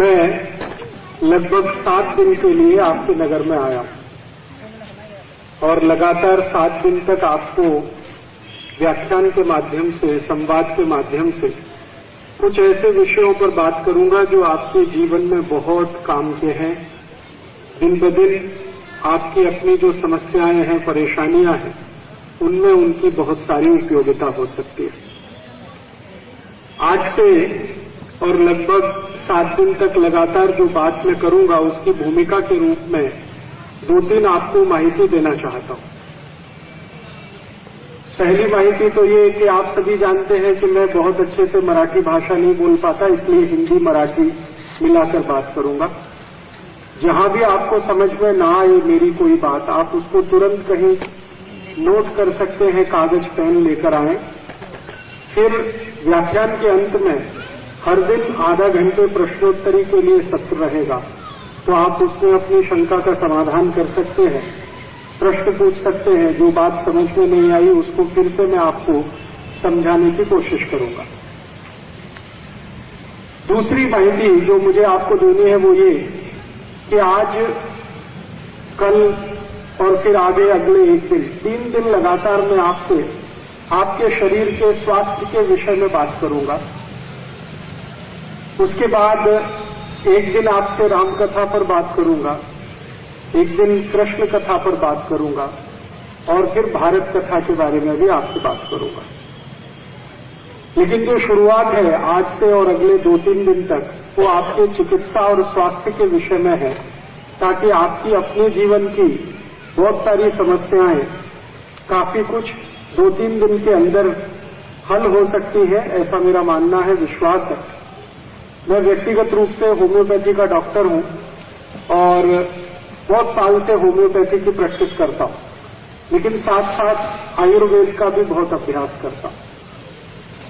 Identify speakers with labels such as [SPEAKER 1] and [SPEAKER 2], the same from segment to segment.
[SPEAKER 1] मैं लगभग सात दिन के लिए आपके नगर में आया। और लगातार सात दिन तक आपको व्याख्यान के माध्यम से, संवाद के माध्यम से कुछ ऐसे विषयों पर बात करूँगा जो आपके जीवन में बहुत काम के हैं। दिन ब दिन आपकी अपनी जो समस्याएँ हैं, परेशानियाँ हैं, उनमें उनकी बहुत सारी उपयोगिता हो सकती है। आज से और लगभग सात दिन तक लगातार जो बात मैं करूँगा उसकी भूमिका के रूप में दो तीन आपको माहिती देना चाहता हूँ। पहली माहिती तो ये कि आप सभी जानते हैं कि मैं बहुत अच्छे से मराठी भाषा नहीं बोल पाता, इसलिए हिंदी, मराठी मिलाकर बात करूँगा। जहाँ भी आपको समझ में ना आए मेरी कोई बात, आप उसको तुरंत कहीं नोट कर सकते हैं, कागज़, पेन लेकर आए। फिर व्याख्यान के अंत में हर दिन आधा घंटे प्रश्नोत्तरी के लिए सत्र रहेगा। तो आप उसमें अपनी शंका का समाधान कर सकते हैं। प्रश्न पूछ सकते हैं, जो बात समझ में नहीं आई उसको फिर से मैं आपको समझाने की कोशिश करूँगा। दूसरी माहिती जो मुझे आपको देनी है वो ये कि आज, कल और फिर आगे अगले एक दिन, तीन दिन लगातार मैं आपसे, आपके शरीर के स्वास्थ्य के विषय में बात करूँगा। उसके बाद एक दिन आपसे राम कथा पर बात करूँगा, एक दिन कृष्ण कथा पर बात करूँगा, और फिर भारत कथा के बारे में भी आपसे बात करूँगा। लेकिन जो शुरुआत है आज से और अगले दो तीन दिन तक, वो आपके चिकित्सा और स्वास्थ्य के विषय में है, ताकि आपकी अपने जीवन की बहुत सारी समस्याएँ काफ़ी कुछ दो तीन दिन के अंदर हल हो सकती है, ऐसा मेरा मानना है, विश्वास है। मैं व्यक्तिगत रूप से होम्योपैथी का डॉक्टर हूँ और बहुत साल से होम्योपैथी की प्रैक्टिस करता हूँ। लेकिन साथ साथ आयुर्वेद का भी बहुत अभ्यास करता हूँ।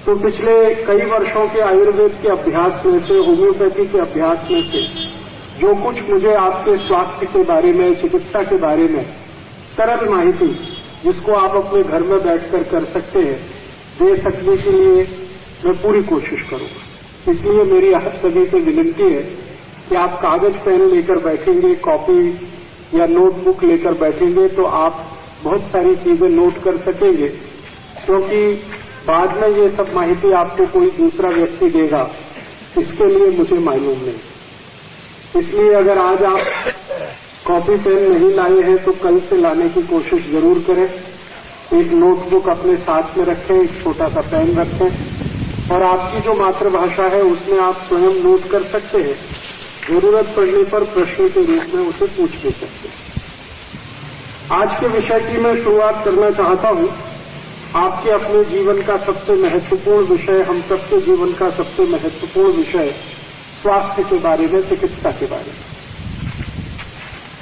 [SPEAKER 1] तो पिछले कई वर्षों के आयुर्वेद के अभ्यास में से, होम्योपैथी के अभ्यास में से, जो कुछ मुझे आपके स्वास्थ्य के बारे में, चिकित्सा के बारे में सरल माहिती, जिसको आप अपने घर में बैठकर कर सकते हैं, दे सकने के लिए मैं पूरी कोशिश करूँगा। इसलिए मेरी आप सभी से विनती है कि आप कागज़ पेन लेकर बैठेंगे, कॉपी या नोटबुक लेकर बैठेंगे तो आप बहुत सारी चीज़ें नोट कर सकेंगे, क्योंकि बाद में ये सब माहिती आपको कोई दूसरा व्यक्ति देगा, इसके लिए मुझे मालूम नहीं। इसलिए अगर आज आप कॉपी पेन नहीं लाए हैं तो कल से लाने की कोशिश ज़रूर करें। एक नोटबुक अपने साथ में रखें, एक छोटा सा पेन रखें। और आपकी जो मातृभाषा है, उसमें आप स्वयं नोट कर सकते हैं। ज़रूरत पड़ने पर प्रश्न के रूप में उसे पूछ भी सकते हैं। आज के विषय की मैं शुरुआत करना चाहता हूँ। आपके अपने जीवन का सबसे महत्वपूर्ण विषय, हम सबके जीवन का सबसे महत्वपूर्ण विषय, स्वास्थ्य के बारे में, चिकित्सा के बारे में।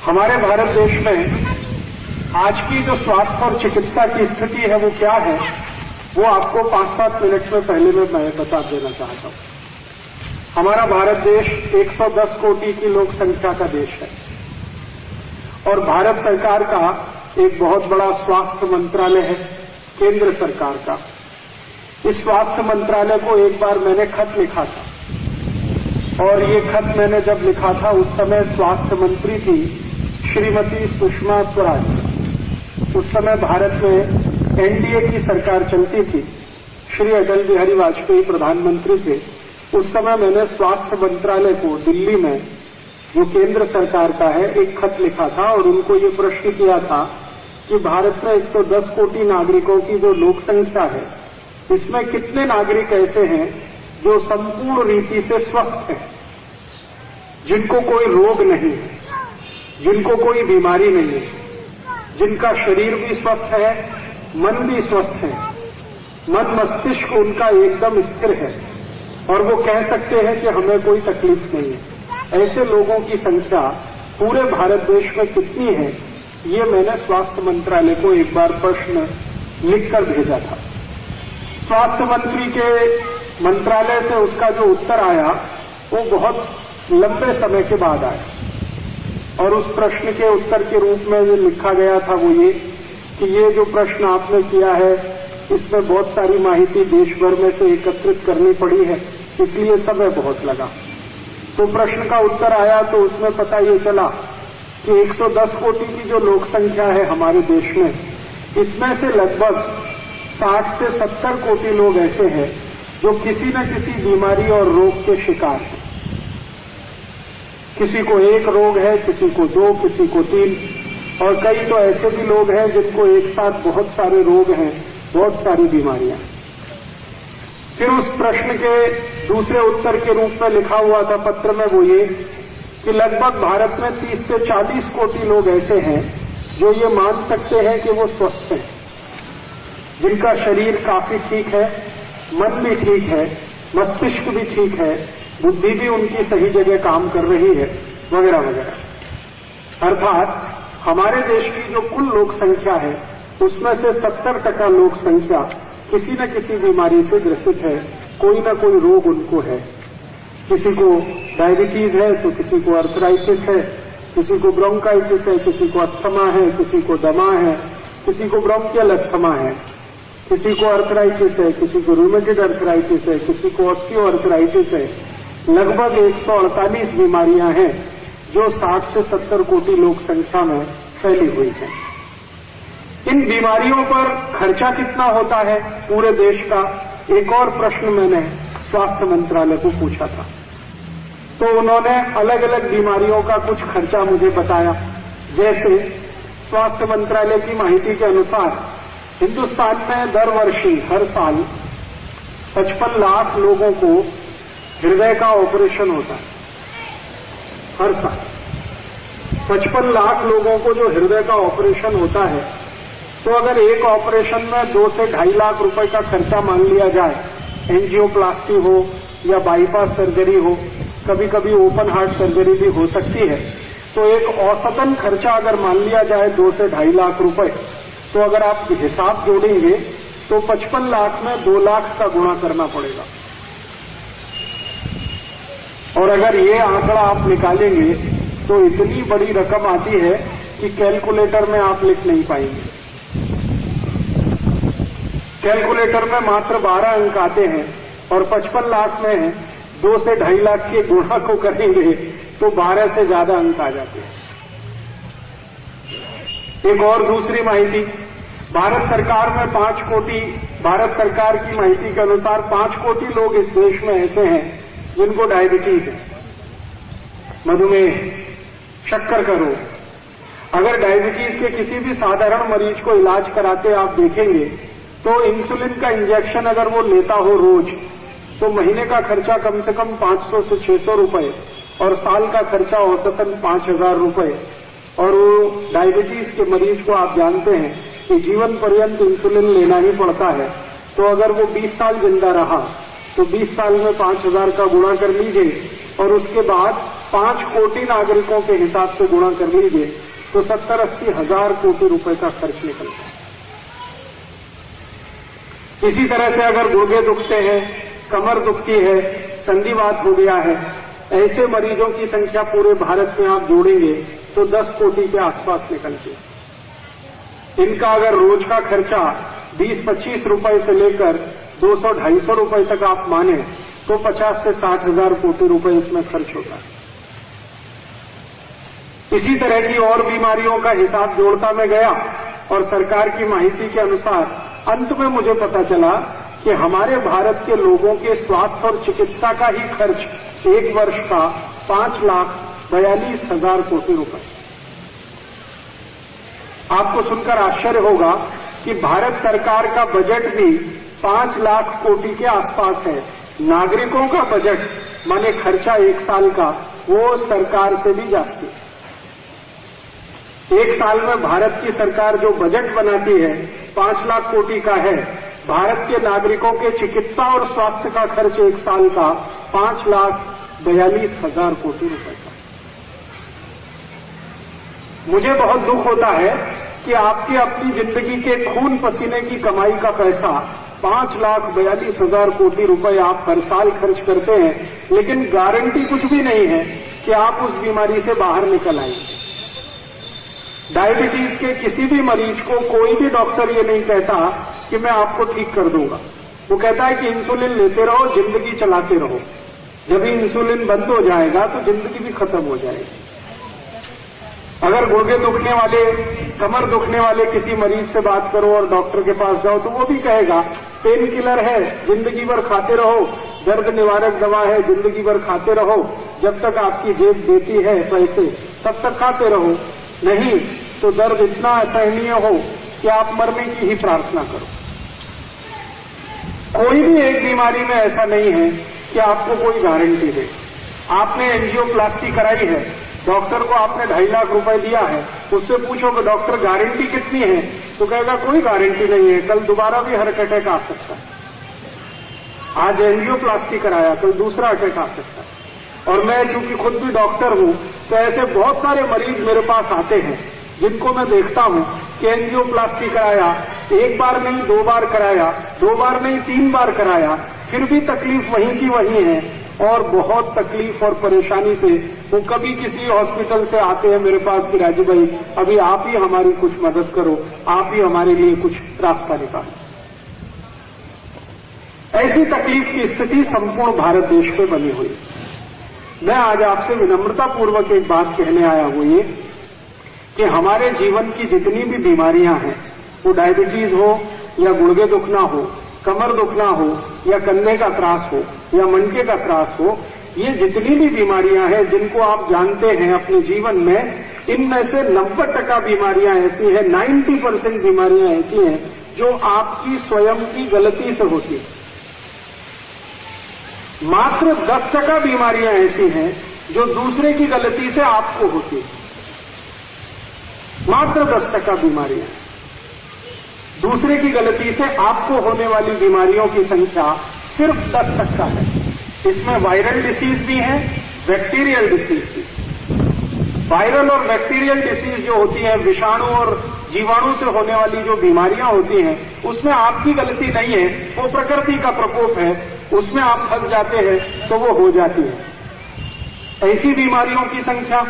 [SPEAKER 1] हमारे भारत देश में आज की जो स्वास्थ्य और चिकित्सा की स्थिति है, वो क्या है? वो आपको पाँच सात मिनट में पहले में मैं बता देना चाहता हूँ। हमारा भारत देश 110 कोटि की लोक संख्या का देश है। और भारत सरकार का एक बहुत बड़ा स्वास्थ्य मंत्रालय है, केंद्र सरकार का। इस स्वास्थ्य मंत्रालय को एक बार मैंने खत लिखा था। और ये खत मैंने जब लिखा था, उस समय स्वास्थ्य मंत्री थी श्रीमती सुषमा स्वराज। उस समय भारत में एनडीए की सरकार चलती थी। श्री अटल बिहारी वाजपेयी प्रधानमंत्री थे। उस समय मैंने स्वास्थ्य मंत्रालय को दिल्ली में, जो केंद्र सरकार का है, एक खत लिखा था और उनको ये प्रश्न किया था कि भारत में 110 कोटि नागरिकों की जो लोक संख्या है, इसमें कितने नागरिक ऐसे हैं जो संपूर्ण रीति से स्वस्थ हैं? जिनको कोई रोग नहीं है, जिनको कोई बीमारी नहीं है, जिनका शरीर भी स्वस्थ है मन भी स्वस्थ है। मन मस्तिष्क उनका एकदम स्थिर है। और वो कह सकते हैं कि हमें कोई तकलीफ़ नहीं है। ऐसे लोगों की संख्या पूरे भारत देश में कितनी है, ये मैंने स्वास्थ्य मंत्रालय को एक बार प्रश्न लिखकर भेजा था। स्वास्थ्य मंत्री के मंत्रालय से उसका जो उत्तर आया, वो बहुत लंबे समय के बाद आया। और उस प्रश्न के उत्तर के रूप में जो लिखा गया था वो ये कि ये जो प्रश्न आपने किया है, इसमें बहुत सारी माहिती देश भर में से एकत्रित करनी पड़ी है, इसलिए समय बहुत लगा। तो प्रश्न का उत्तर आया तो उसमें पता ये चला कि 110 कोटि की जो लोक संख्या है हमारे देश में, इसमें से लगभग 60 से 70 कोटि लोग ऐसे हैं जो किसी न किसी बीमारी और रोग के शिकार हैं। किसी को एक रोग है, किसी को दो, किसी को तीन और कई तो ऐसे भी लोग हैं जिनको एक साथ बहुत सारे रोग हैं, बहुत सारी बीमारियाँ। फिर उस प्रश्न के दूसरे उत्तर के रूप में लिखा हुआ था पत्र में वो ये कि लगभग भारत में 30 से 40 कोटि लोग ऐसे हैं जो ये मान सकते हैं कि वो स्वस्थ हैं, जिनका शरीर काफ़ी ठीक है, मन भी ठीक है, मस्तिष्क भी ठीक है, बुद्धि भी उनकी सही जगह काम कर रही है, वगैरह वगैरह। अर्थात हमारे देश की जो कुल लोक संख्या है, उसमें से 70 टका लोक संख्या किसी न किसी बीमारी से ग्रसित है, कोई न कोई रोग उनको है। किसी को डायबिटीज़ है तो किसी को अर्थराइटिस है, किसी को ब्रोंकाइटिस है, किसी को अस्थमा है, किसी को दमा है, किसी को ब्रोंकियल अस्थमा है, किसी को अर्थराइटिस है, किसी को रूमेटेड अर्थराइटिस है, किसी को ऑस्टियो अर्थराइटिस है। लगभग 148 बीमारियाँ हैं। जो 60 से 70 कोटि लोक संख्या में फैली हुई है। इन बीमारियों पर खर्चा कितना होता है? पूरे देश का एक और प्रश्न मैंने स्वास्थ्य मंत्रालय को पूछा था। तो उन्होंने अलग अलग बीमारियों का कुछ खर्चा मुझे बताया। जैसे स्वास्थ्य मंत्रालय की माहिती के अनुसार, हिंदुस्तान में दर वर्षी हर साल 55 लाख लोगों को हृदय का ऑपरेशन होता है। हर साल। 55 लाख लोगों को जो हृदय का ऑपरेशन होता है तो अगर एक ऑपरेशन में दो से ढाई लाख रुपए का खर्चा मान लिया जाए, एंजियोप्लास्टी हो या बाईपास सर्जरी हो कभी कभी ओपन हार्ट सर्जरी भी हो सकती है तो एक औसतन खर्चा अगर मान लिया जाए दो से ढाई लाख रुपए तो अगर आप हिसाब जोड़ेंगे तो 55 लाख में दो लाख का गुणा करना पड़ेगा। और अगर ये आंकड़ा आप निकालेंगे तो इतनी बड़ी रकम आती है कि कैलकुलेटर में आप लिख नहीं पाएँगे। कैलकुलेटर में मात्र 12 अंक आते हैं और 55 लाख में दो से ढाई लाख के गुणा को करेंगे तो 12 से ज़्यादा अंक आ जाते हैं। एक और दूसरी माहिती। भारत सरकार में पाँच कोटि, भारत सरकार की माहिती के अनुसार पाँच कोटि लोग इस देश में ऐसे हैं जिनको डायबिटीज़ है, मधुमेह, शक्कर का रोग। अगर डायबिटीज़ के किसी भी साधारण मरीज़ को इलाज कराते आप देखेंगे तो इंसुलिन का इंजेक्शन अगर वो लेता हो रोज तो महीने का खर्चा कम से कम 500 से 600 रुपए, और साल का खर्चा औसतन 5000 रुपए। और वो डायबिटीज़ के मरीज़ को आप जानते हैं कि जीवन पर्यंत इंसुलिन लेना ही पड़ता है। तो अगर वो 20 साल ज़िंदा रहा तो 20 साल में 5000 का गुणा कर लीजिए और उसके बाद पाँच कोटि नागरिकों के हिसाब से गुणा कर लीजिए तो सत्तर अस्सी हज़ार कोटि रुपए का खर्च निकलता है। इसी तरह से अगर गुर्गे दुखते हैं, कमर दुखती है, संधिवात हो गया है, ऐसे मरीजों की संख्या पूरे भारत में आप जोड़ेंगे तो 10 कोटि के आसपास निकलती इनका अगर रोज का खर्चा 20-25 रुपए से लेकर 200-250 रुपये तक आप माने तो 50 से साठ हज़ार कोटि रुपये इसमें खर्च होता है। इसी तरह की और बीमारियों का हिसाब जोड़ता मैं गया और सरकार की माहिती के अनुसार अंत में मुझे पता चला कि हमारे भारत के लोगों के स्वास्थ्य और चिकित्सा का ही खर्च एक वर्ष का पाँच लाख बयालीस हज़ार कोटि रुपए। आपको सुनकर आश्चर्य होगा कि भारत सरकार का बजट भी पाँच लाख कोटि के आसपास है। नागरिकों का बजट, माने खर्चा एक साल का, वो सरकार से भी जाती है। एक साल में भारत की सरकार जो बजट बनाती है, पाँच लाख कोटि का है। भारत के नागरिकों के चिकित्सा और स्वास्थ्य का खर्च एक साल का, पाँच लाख बयालीस हज़ार कोटि रुपए का। मुझे बहुत दुख होता है कि आपकी अपनी ज़िंदगी के खून पसीने की कमाई का पैसा पाँच लाख बयालीस हज़ार कोटि रुपए आप हर साल खर्च करते हैं, लेकिन गारंटी कुछ भी नहीं है कि आप उस बीमारी से बाहर निकल आएँगे डायबिटीज़ के किसी भी मरीज़ को कोई भी डॉक्टर ये नहीं कहता कि मैं आपको ठीक कर दूँगा। वो कहता है कि इंसुलिन लेते रहो, ज़िंदगी चलाते रहो। जब इंसुलिन बंद हो जाएगा तो ज़िंदगी भी खत्म हो जाएगी। अगर गुर्गे दुखने वाले, कमर दुखने वाले किसी मरीज़ से बात करो और डॉक्टर के पास जाओ तो वो भी कहेगा पेन किलर है, ज़िंदगी भर खाते रहो। दर्द निवारक दवा है, ज़िंदगी भर खाते रहो। जब तक आपकी जेब देती है पैसे, तब तक खाते रहो। नहीं तो दर्द इतना असहनीय हो कि आप मरने की ही प्रार्थना करो। कोई भी एक बीमारी में ऐसा नहीं है कि आपको कोई गारंटी दे। आपने एंजियोप्लास्टी कराई है डॉक्टर को आपने ढाई लाख रुपए दिया है, उससे पूछो कि डॉक्टर गारंटी कितनी है? तो कहेगा, कोई गारंटी नहीं है, कल दोबारा भी हार्ट अटैक आ सकता है। आज एंजियोप्लास्टी कराया, कल दूसरा अटैक आ सकता है। और मैं चूँकि खुद भी डॉक्टर हूँ तो ऐसे बहुत सारे मरीज़ मेरे पास आते हैं जिनको मैं देखता हूँ कि एंजियोप्लास्टी कराया, एक बार नहीं, दो बार कराया, दो बार नहीं, तीन बार कराया, फिर भी तकलीफ़ वहीं की वहीं है। और बहुत तकलीफ़ और परेशानी से वो कभी किसी हॉस्पिटल से आते हैं मेरे पास कि, राजू भाई, अभी आप ही हमारी कुछ मदद करो, आप ही हमारे लिए कुछ रास्ता निकालो। ऐसी तकलीफ़ की स्थिति संपूर्ण भारत देश में बनी हुई। मैं आज आपसे विनम्रतापूर्वक एक बात कहने आया वो ये कि हमारे जीवन की जितनी भी बीमारियाँ हैं, वो डायबिटीज़ हो, या गुड़गे दुखना हो, कमर दुखना हो, या कंधे का त्रास हो, या मनके का त्रास हो, ये जितनी भी बीमारियाँ हैं, जिनको आप जानते हैं अपने जीवन में, इनमें से नब्बे टका बीमारियाँ ऐसी हैं 90 परसेंट बीमारियाँ ऐसी हैं, जो आपकी स्वयं की गलती से होती है। मात्र 10 टका बीमारियाँ ऐसी हैं, जो दूसरे की गलती से आपको होती है। मात्र 10 टका बीमारियाँ दूसरे की गलती से आपको होने वाली बीमारियों की संख्या सिर्फ़ दस टक्का है। इसमें वायरल डिसीज भी है बैक्टीरियल डिसीज भी वायरल और बैक्टीरियल डिसीज जो होती है, विषाणु और जीवाणु से होने वाली जो बीमारियाँ होती हैं, उसमें आपकी गलती नहीं है, वो प्रकृति का प्रकोप है। उसमें आप फंस जाते हैं तो वो हो जाती है। ऐसी बीमारियों की संख्या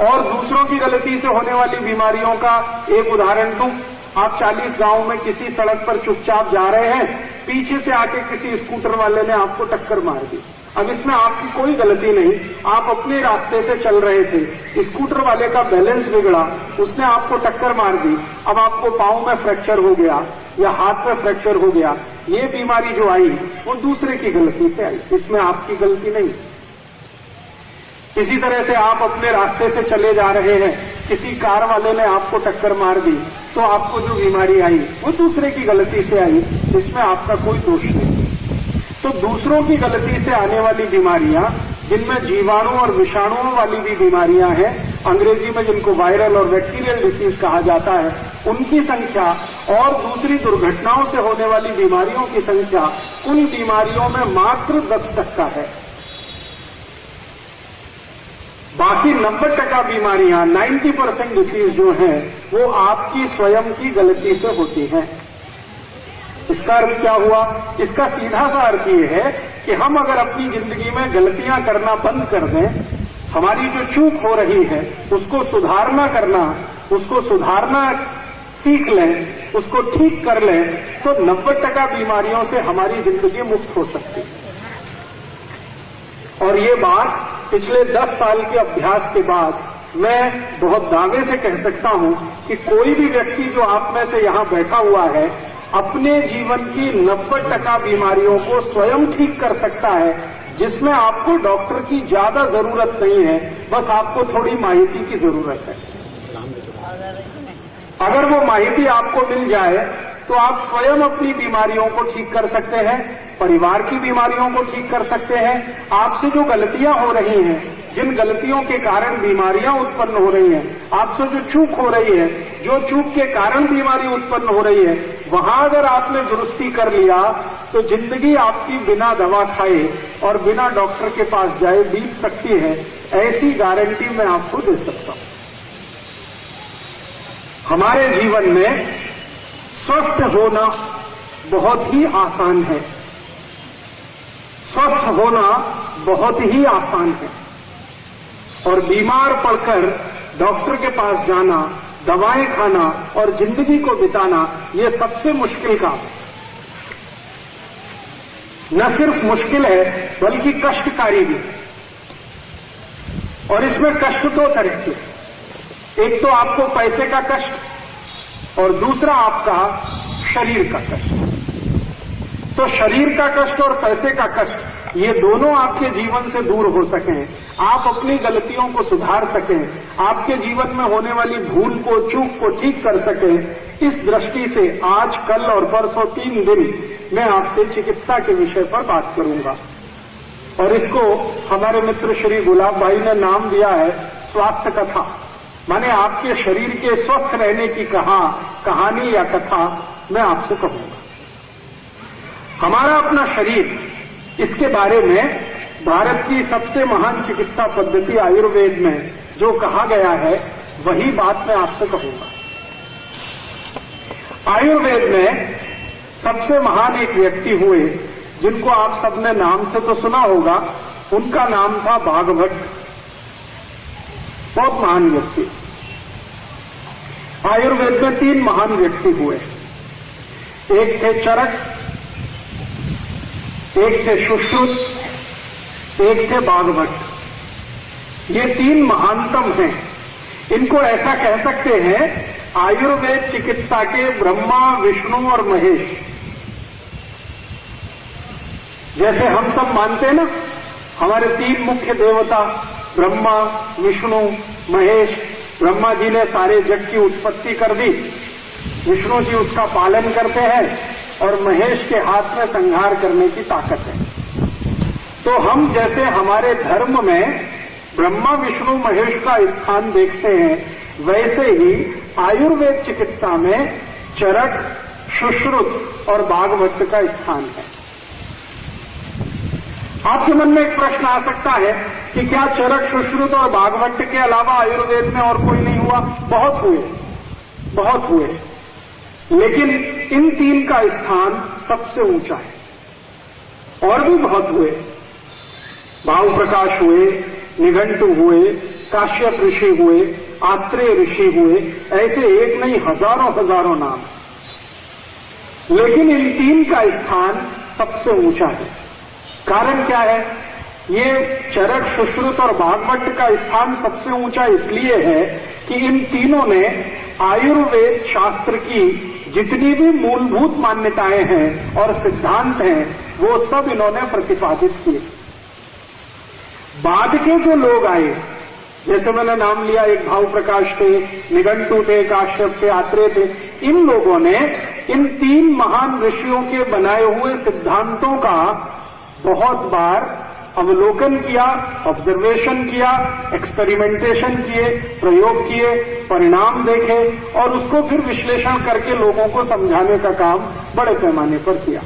[SPEAKER 1] और दूसरों की गलती से होने वाली बीमारियों का एक उदाहरण दूँ। आप 40 गाँव में किसी सड़क पर चुपचाप जा रहे हैं, पीछे से आके किसी स्कूटर वाले ने आपको टक्कर मार दी। अब इसमें आपकी कोई गलती नहीं, आप अपने रास्ते से चल रहे थे, स्कूटर वाले का बैलेंस बिगड़ा, उसने आपको टक्कर मार दी, अब आपको पाँव में फ्रैक्चर हो गया या हाथ में फ्रैक्चर हो गया, ये बीमारी जो आई वो दूसरे की गलती से आई, इसमें आपकी गलती नहीं। इसी तरह से आप अपने रास्ते से चले जा रहे हैं। किसी कार वाले ने आपको टक्कर मार दी तो आपको जो बीमारी आई, वो दूसरे की गलती से आई इसमें आपका कोई दोष नहीं। तो दूसरों की गलती से आने वाली बीमारियाँ, जिनमें जीवाणु और विषाणुओं वाली भी बीमारियाँ हैं, अंग्रेज़ी में जिनको वायरल और बैक्टीरियल डिसीज कहा जाता है, उनकी संख्या और दूसरी दुर्घटनाओं से होने वाली बीमारियों की संख्या, उन बीमारियों में मात्र दस टक्का है। बाकी नब्बे टका बीमारियाँ 90 परसेंट डिसीज जो हैं, वो आपकी स्वयं की गलती से होती हैं। इसका अर्थ क्या हुआ? इसका सीधा सा अर्थ ये है कि हम अगर अपनी ज़िंदगी में गलतियाँ करना बंद कर दें, हमारी जो चूक हो रही है, उसको सुधारना करना, उसको सुधारना सीख लें, उसको ठीक कर लें तो नब्बे टका बीमारियों से हमारी ज़िंदगी मुक्त हो सकती है। और ये बात पिछले दस साल के अभ्यास के बाद मैं बहुत दावे से कह सकता हूँ कि कोई भी व्यक्ति जो आप में से यहाँ बैठा हुआ है अपने जीवन की नब्बे टका बीमारियों को स्वयं ठीक कर सकता है जिसमें आपको डॉक्टर की ज़्यादा ज़रूरत नहीं है बस आपको थोड़ी माहिती की ज़रूरत है। अगर वो माहिती आपको मिल जाए तो आप स्वयं अपनी बीमारियों को ठीक कर सकते हैं, परिवार की बीमारियों को ठीक कर सकते हैं। आपसे जो गलतियाँ हो रही हैं, जिन गलतियों के कारण बीमारियाँ उत्पन्न हो रही हैं, आपसे जो चूक हो रही है, जो चूक के कारण बीमारी उत्पन्न हो रही है, वहाँ अगर आपने दुरुस्ती कर लिया तो ज़िंदगी आपकी बिना दवा खाए और बिना डॉक्टर के पास जाए बीत सकती है। ऐसी गारंटी मैं आपको दे सकता हूँ। हमारे जीवन में स्वस्थ होना बहुत ही आसान है। स्वस्थ होना बहुत ही आसान है। और बीमार पड़कर डॉक्टर के पास जाना, दवाएँ खाना और ज़िंदगी को बिताना, ये सबसे मुश्किल काम न सिर्फ़ मुश्किल है, बल्कि कष्टकारी भी। और इसमें कष्ट दो तरह के। एक तो आपको पैसे का कष्ट और दूसरा आपका शरीर का कष्ट। तो शरीर का कष्ट और पैसे का कष्ट, ये दोनों आपके जीवन से दूर हो सकें। आप अपनी गलतियों को सुधार सकें। आपके जीवन में होने वाली भूल को, चूक को ठीक कर सकें। इस दृष्टि से आज, कल और परसों तीन दिन मैं आपसे चिकित्सा के विषय पर बात करूँगा। और इसको हमारे मित्र श्री गुलाब भाई ने नाम दिया है स्वास्थ्य कथा। माने आपके शरीर के स्वस्थ रहने की कहा, कहानी या कथा मैं आपसे कहूँगा। हमारा अपना शरीर, इसके बारे में भारत की सबसे महान चिकित्सा पद्धति आयुर्वेद में जो कहा गया है, वही बात मैं आपसे कहूँगा। आयुर्वेद में सबसे महान एक व्यक्ति हुए, जिनको आप सबने नाम से तो सुना होगा, उनका नाम था भागवत। बहुत महान व्यक्ति। आयुर्वेद में तीन महान व्यक्ति हुए। एक थे चरक, एक थे सुश्रुत एक थे बागवट ये तीन महानतम हैं। इनको ऐसा कह सकते हैं, आयुर्वेद चिकित्सा के ब्रह्मा, विष्णु और महेश। जैसे हम सब मानते हैं ना, हमारे तीन मुख्य देवता ब्रह्मा, विष्णु, महेश ब्रह्मा जी ने सारे जग की उत्पत्ति कर दी। विष्णु जी उसका पालन करते हैं और महेश के हाथ में संहार करने की ताकत है। तो हम जैसे हमारे धर्म में ब्रह्मा, विष्णु, महेश का स्थान देखते हैं, वैसे ही आयुर्वेद चिकित्सा में चरक सुश्रुत और बागवत का स्थान है। आपके मन में एक प्रश्न आ सकता है कि क्या चरक सुश्रुत और भागवत के अलावा आयुर्वेद में और कोई नहीं हुआ? बहुत हुए। बहुत हुए। लेकिन इन तीन का स्थान सबसे ऊँचा है। और भी बहुत हुए। भाव प्रकाश हुए, निघंटु हुए, काश्यप ऋषि हुए, आत्रेय ऋषि हुए, ऐसे एक नहीं, हज़ारों हज़ारों नाम। लेकिन इन तीन का स्थान सबसे ऊँचा है। कारण क्या है? ये चरक सुश्रुत और भागवत का स्थान सबसे ऊँचा इसलिए है कि इन तीनों ने आयुर्वेद शास्त्र की जितनी भी मूलभूत मान्यताएँ हैं और सिद्धांत हैं, वो सब इन्होंने प्रतिपादित किए। बाद के जो लोग आए, जैसे मैंने नाम लिया, एक भाव प्रकाश थे, निगंटू थे, काश्यप थे, आत्रे थे, इन लोगों ने इन तीन महान ऋषियों के बनाए हुए सिद्धांतों का बहुत बार अवलोकन किया ऑब्जर्वेशन किया एक्सपेरिमेंटेशन किए, प्रयोग किए, परिणाम देखे और उसको फिर विश्लेषण करके लोगों को समझाने का काम बड़े पैमाने पर किया।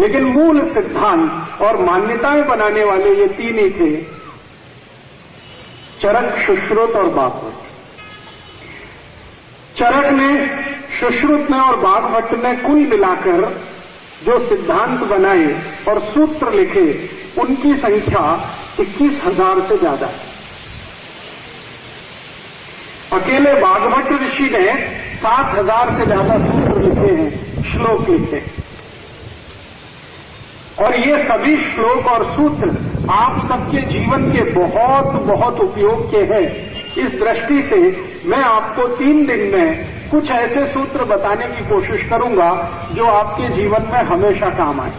[SPEAKER 1] लेकिन मूल सिद्धांत और मान्यताएँ बनाने वाले ये तीन ही थे, चरक, सुश्रुत और बागवत चरक ने, सुश्रुत ने और बागवत ने कुल मिलाकर जो सिद्धांत बनाए और सूत्र लिखे, उनकी संख्या इक्कीस हज़ार से ज़्यादा है। अकेले बागवट ऋषि ने सात हज़ार से ज़्यादा सूत्र लिखे हैं, श्लोक लिखे और ये सभी श्लोक और सूत्र आप सबके जीवन के बहुत बहुत उपयोग के हैं। इस दृष्टि से मैं आपको तीन दिन में कुछ ऐसे सूत्र बताने की कोशिश करूँगा जो आपके जीवन में हमेशा काम आए।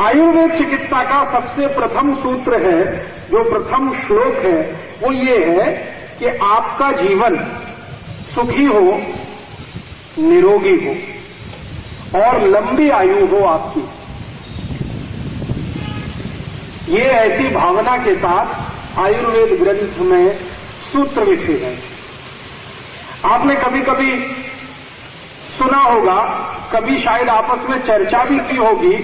[SPEAKER 1] आयुर्वेद चिकित्सा का सबसे प्रथम सूत्र है, जो प्रथम श्लोक है, वो ये है कि आपका जीवन सुखी हो, निरोगी हो। और लंबी आयु हो आपकी। ये ऐसी भावना के साथ आयुर्वेद ग्रंथ में सूत्र लिखे गए आपने कभी कभी सुना होगा, कभी शायद आपस में चर्चा भी की होगी,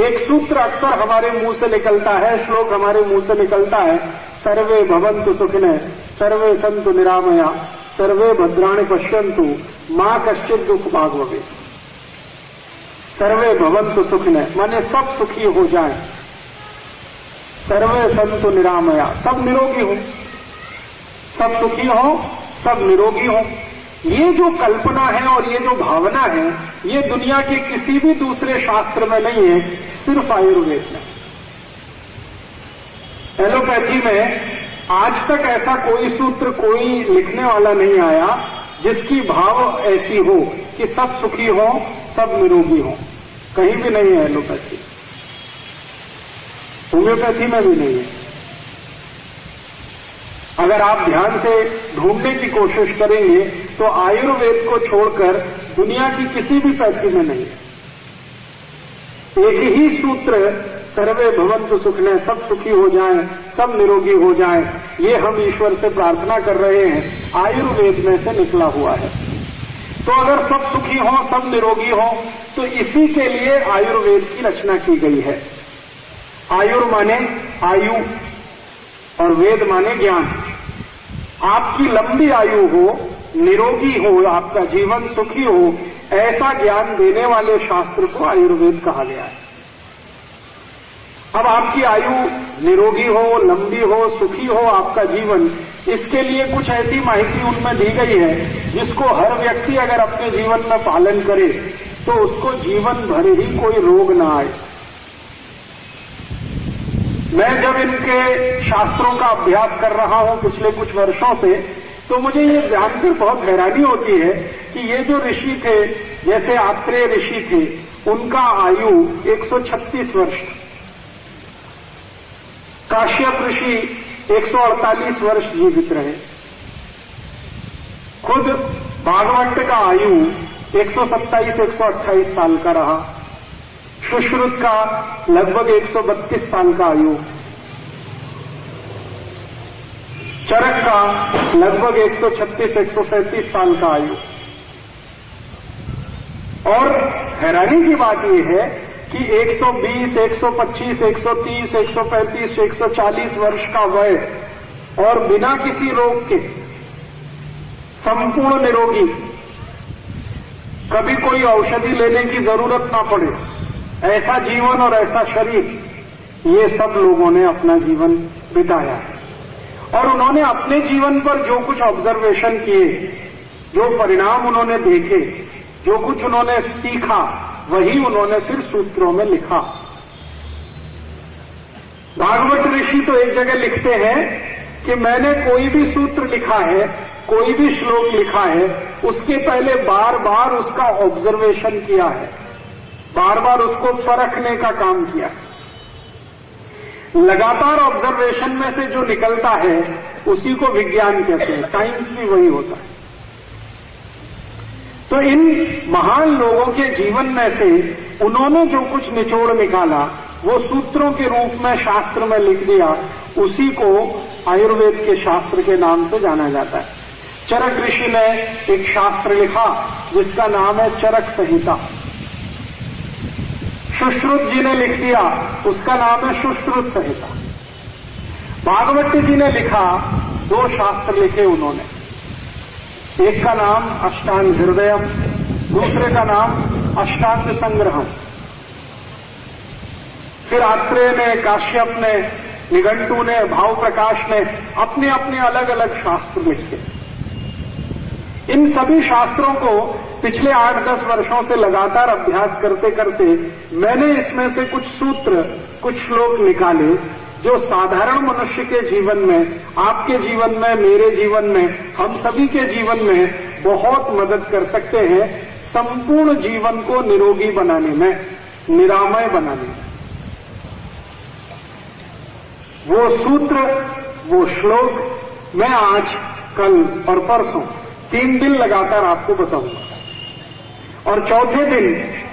[SPEAKER 1] एक सूत्र अक्सर हमारे मुँह से निकलता है, श्लोक हमारे मुँह से निकलता है, सर्वे भवंतु सुखने, सर्वे संतु निरामया, सर्वे भद्राणी पश्यंतु माँ कश्चित दुख भागवे सर्वे भवंतु सुखने, माने सब सुखी हो जाए। सर्वे संतु निरामया, सब निरोगी हो। सब सुखी हो, सब निरोगी हो। ये जो कल्पना है और ये जो भावना है, ये दुनिया के किसी भी दूसरे शास्त्र में नहीं है, सिर्फ़ आयुर्वेद में। एलोपैथी में आज तक ऐसा कोई सूत्र कोई लिखने वाला नहीं आया जिसकी भाव ऐसी हो कि सब सुखी हो, सब निरोगी हो। कहीं भी नहीं है एलोपैथी। होम्योपैथी में भी नहीं है। अगर आप ध्यान से ढूँढने की कोशिश करेंगे तो आयुर्वेद को छोड़कर दुनिया की किसी भी पैथी में नहीं एक ही सूत्र सर्वे भवंत सुखने सब सुखी हो जाएँ, सब निरोगी हो जाएँ, ये हम ईश्वर से प्रार्थना कर रहे हैं आयुर्वेद में से निकला हुआ है। तो अगर सब सुखी हो सब निरोगी हो तो इसी के लिए आयुर्वेद की रचना की गई है। आयुर माने आयु और वेद माने ज्ञान। आपकी लंबी आयु हो निरोगी हो आपका जीवन सुखी हो ऐसा ज्ञान देने वाले शास्त्र को आयुर्वेद कहा गया है। अब आपकी आयु निरोगी हो, लंबी हो, सुखी हो आपका जीवन, इसके लिए कुछ ऐसी माहिती उनमें दी गई है, जिसको हर व्यक्ति अगर अपने जीवन में पालन करे तो उसको जीवन भर ही कोई रोग ना आए। मैं जब इनके शास्त्रों का अभ्यास कर रहा हूँ पिछले कुछ वर्षों से तो मुझे ये जानकर बहुत हैरानी होती है कि ये जो ऋषि थे, जैसे आत्रेय ऋषि थे, उनका आयु 136 वर्ष काश्यप ऋषि 148 वर्ष जीवित रहे। खुद भागवत का आयु 127-128 साल का रहा। सुश्रुत का लगभग 132 साल का आयु। चरक का लगभग 136-137 साल का आयु। और हैरानी की बात यह है कि 120, 125, 130, 135, 140 वर्ष का वय और बिना किसी रोग के संपूर्ण निरोगी कभी कोई औषधि लेने की ज़रूरत ना पड़े ऐसा जीवन और ऐसा शरीर ये सब लोगों ने अपना जीवन बिताया और उन्होंने अपने जीवन पर जो कुछ ऑब्जर्वेशन किए जो परिणाम उन्होंने देखे जो कुछ उन्होंने सीखा वही उन्होंने फिर सूत्रों में लिखा। भागवत ऋषि तो एक जगह लिखते हैं कि मैंने कोई भी सूत्र लिखा है, कोई भी श्लोक लिखा है, उसके पहले बार बार उसका ऑब्जर्वेशन किया है। बार बार उसको परखने का काम किया लगातार ऑब्जर्वेशन में से जो निकलता है, उसी को विज्ञान कहते हैं। साइंस भी वही होता है। तो इन महान लोगों जीवन में से उन्होंने जो कुछ निचोड़ निकाला, वो सूत्रों के रूप में शास्त्र में लिख दिया, उसी को आयुर्वेद के शास्त्र के नाम से जाना जाता है। चरक ऋषि ने एक शास्त्र लिखा, जिसका नाम है चरक संहिता। सुश्रुत जी ने लिख दिया, उसका नाम है सुश्रुत संहिता। भागवत जी ने लिखा, दो शास्त्र लिखे उन्होंने। एक का नाम अष्टांग हृदय दूसरे का नाम अष्टांग संग्रह फिर आत्रेय ने काश्यप ने निगंटू ने भाव प्रकाश ने अपने अपने अलग अलग शास्त्र लिखे। इन सभी शास्त्रों को पिछले आठ दस वर्षों से लगातार अभ्यास करते करते मैंने इसमें से कुछ सूत्र, कुछ श्लोक निकाले, जो साधारण मनुष्य के जीवन में, आपके जीवन में, मेरे जीवन में, हम सभी के जीवन में बहुत मदद कर सकते हैं। संपूर्ण जीवन को निरोगी बनाने में, निरामय बनाने में। वो सूत्र, वो श्लोक मैं आज, कल और परसों, तीन दिन लगातार आपको बताऊँगा। और चौथे दिन,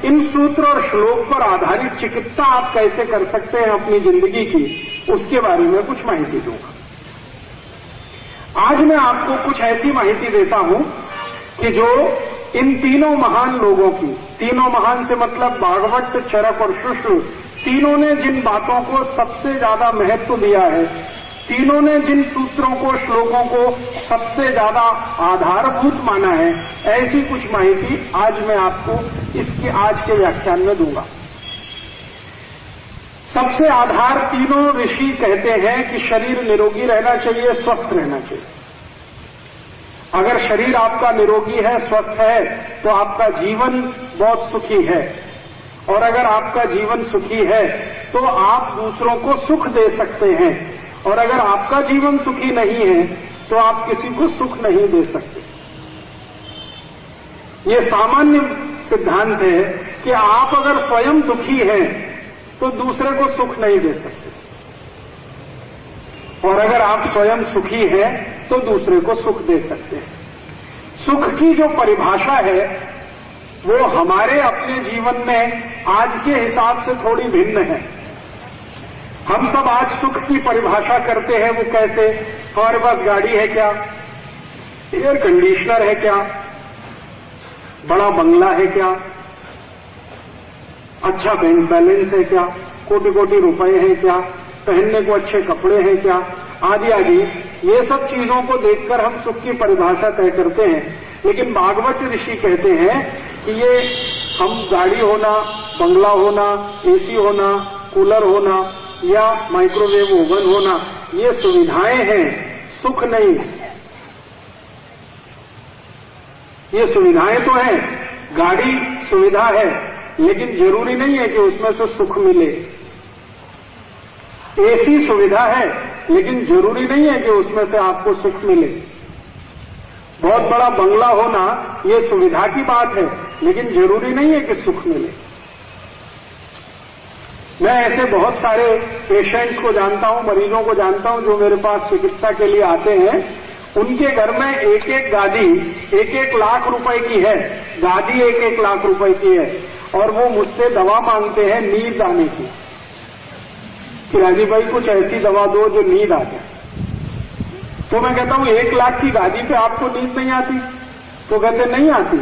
[SPEAKER 1] इन सूत्र और श्लोक पर आधारित चिकित्सा आप कैसे कर सकते हैं अपनी ज़िंदगी की, उसके बारे में कुछ माहिती दूँगा। आज मैं आपको कुछ ऐसी माहिती देता हूँ कि जो इन तीनों महान लोगों की, तीनों महान से मतलब भागवत चरक और शुश्रु तीनों ने जिन बातों को सबसे ज़्यादा महत्व दिया है, तीनों ने जिन सूत्रों को, श्लोकों को सबसे ज़्यादा आधारभूत माना है, ऐसी कुछ माहिती आज मैं आपको इसके आज के व्याख्यान में दूँगा। सबसे आधार तीनों ऋषि कहते हैं कि शरीर निरोगी रहना चाहिए, स्वस्थ रहना चाहिए। अगर शरीर आपका निरोगी है, स्वस्थ है तो आपका जीवन बहुत सुखी है। और अगर आपका जीवन सुखी है तो आप दूसरों को सुख दे सकते हैं। और अगर आपका जीवन सुखी नहीं है तो आप किसी को सुख नहीं दे सकते। ये सामान्य सिद्धांत है कि आप अगर स्वयं दुखी हैं तो दूसरे को सुख नहीं दे सकते। और अगर आप स्वयं सुखी हैं तो दूसरे को सुख दे सकते हैं। सुख की जो परिभाषा है, वो हमारे अपने जीवन में आज के हिसाब से थोड़ी भिन्न है। हम सब आज सुख की परिभाषा करते हैं, वो कैसे? हमारे पास गाड़ी है क्या? एयर कंडीशनर है क्या? बड़ा बंगला है क्या? अच्छा बैंक बैलेंस है क्या? कोटि कोटि रुपए हैं क्या? पहनने को अच्छे कपड़े हैं क्या? आदि आदि। ये सब चीज़ों को देखकर हम सुख की परिभाषा तय करते हैं। लेकिन भागवत ऋषि कहते हैं कि ये हम गाड़ी होना, बंगला होना एसी होना, कूलर होना, या माइक्रोवेव ओवन होना, ये सुविधाएँ हैं। सुख नहीं ये सुविधाएँ तो हैं। गाड़ी सुविधा है, लेकिन ज़रूरी नहीं है कि उसमें से सुख मिले। एसी सुविधा है, लेकिन ज़रूरी नहीं है कि उसमें से आपको सुख मिले। बहुत बड़ा बंगला होना ये सुविधा की बात है, लेकिन ज़रूरी नहीं है कि सुख मिले। मैं ऐसे बहुत सारे पेशेंट्स को जानता हूँ, मरीजों को जानता हूँ, जो मेरे पास चिकित्सा के लिए आते हैं। उनके घर में एक एक गादी एक एक लाख रुपए की है, गादी एक एक लाख रुपए की है, और वो मुझसे दवा मांगते हैं नींद आने की। कि राजीव भाई, कुछ ऐसी दवा दो जो नींद आ जाए। तो मैं कहता हूँ, एक लाख की गादी पे आपको नींद नहीं आती? तो कहते, नहीं आती।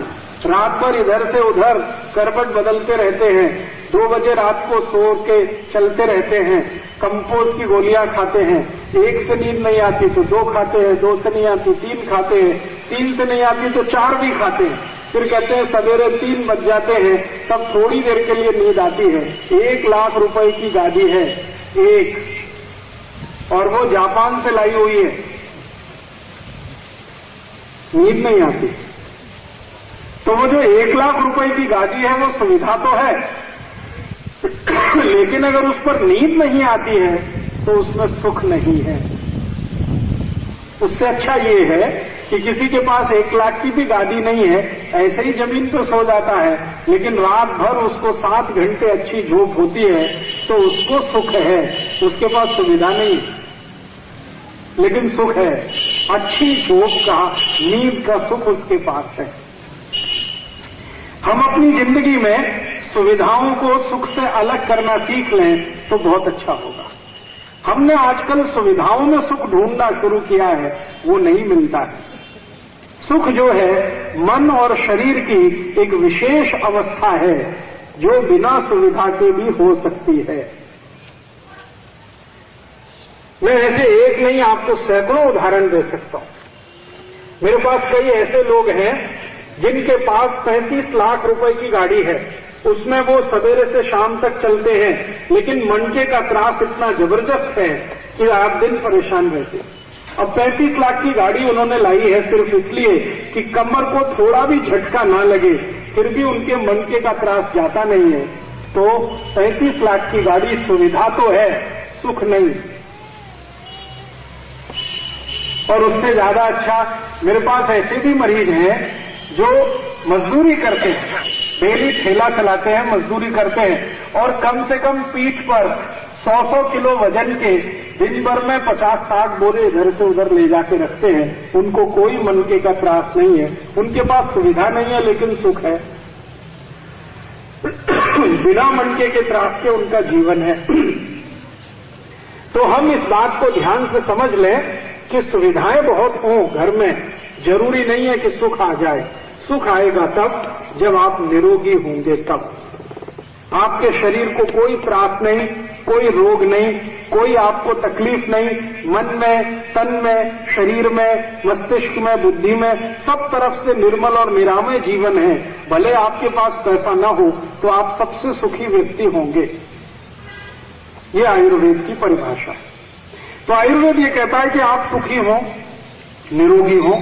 [SPEAKER 1] रात भर इधर से उधर करबट बदलते रहते हैं। दो बजे रात को सो के चलते रहते हैं। कंपोज की गोलियाँ खाते हैं। एक से नींद नहीं आती तो दो खाते हैं, दो से नहीं आती, तीन खाते हैं। तीन से नहीं आती तो चार भी खाते हैं। फिर कहते हैं, सवेरे तीन बज जाते हैं, तब थोड़ी देर के लिए नींद आती है। एक लाख रुपए की गाड़ी है। एक। और वो जापान से लाई हुई है। नींद नहीं आती। तो वो जो एक लाख रुपए की गाड़ी है, वो सुविधा तो है। लेकिन अगर उस पर नींद नहीं आती है तो उसमें सुख नहीं है। उससे अच्छा ये है कि किसी के पास एक लाख की भी गाड़ी नहीं है, ऐसे ही ज़मीन पर सो जाता है, लेकिन रात भर उसको सात घंटे अच्छी झोंक होती है तो उसको सुख है, उसके पास सुविधा नहीं। लेकिन सुख है, अच्छी झोंक का, नींद का सुख उसके पास है। हम अपनी ज़िंदगी में सुविधाओं को सुख से अलग करना सीख लें तो बहुत अच्छा होगा। हमने आजकल सुविधाओं में सुख ढूंढना शुरू किया है, वो नहीं मिलता है। सुख जो है, मन और शरीर की एक विशेष अवस्था है, जो बिना सुविधा के भी हो सकती है। मैं ऐसे एक नहीं, आपको सैकड़ों उदाहरण दे सकता हूँ। मेरे पास कई ऐसे लोग हैं, जिनके पास पैंतीस लाख रुपए की गाड़ी है। उसमें वो सवेरे से शाम तक चलते हैं, लेकिन मनके का त्रास इतना ज़बरदस्त है कि आप दिन परेशान रहते हैं। अब पैंतीस लाख की गाड़ी उन्होंने लाई है सिर्फ़ इसलिए कि कमर को थोड़ा भी झटका ना लगे, फिर भी उनके मनके का त्रास जाता नहीं है। तो पैंतीस लाख की गाड़ी सुविधा तो है, सुख नहीं। और उससे ज़्यादा अच्छा मेरे पास ऐसे भी मरीज़ हैं जो मजदूरी करते हैं। डेली ठेला चलाते हैं, मजदूरी करते हैं और कम से कम पीठ पर 100-100 किलो वज़न के दिन भर में 50-60 बोरे इधर से उधर ले जाके रखते हैं। उनको कोई मनके का त्रास नहीं है। उनके पास सुविधा नहीं है, लेकिन सुख है। बिना मनके के त्रास के उनका जीवन है। तो हम इस बात को ध्यान से समझ लें कि सुविधाएँ बहुत हों घर में। ज़रूरी नहीं है कि सुख आ जाए। सुख आएगा तब जब आप निरोगी होंगे तब। आपके शरीर को कोई त्रास नहीं, कोई रोग नहीं, कोई आपको तकलीफ़ नहीं। मन में, तन में, शरीर में, मस्तिष्क में, बुद्धि में सब तरफ़ से निर्मल और निरामय जीवन है। भले आपके पास पैसा न हो तो आप सबसे सुखी व्यक्ति होंगे। ये आयुर्वेद की परिभाषा। है तो आयुर्वेद ये कहता है कि आप सुखी हो, निरोगी हो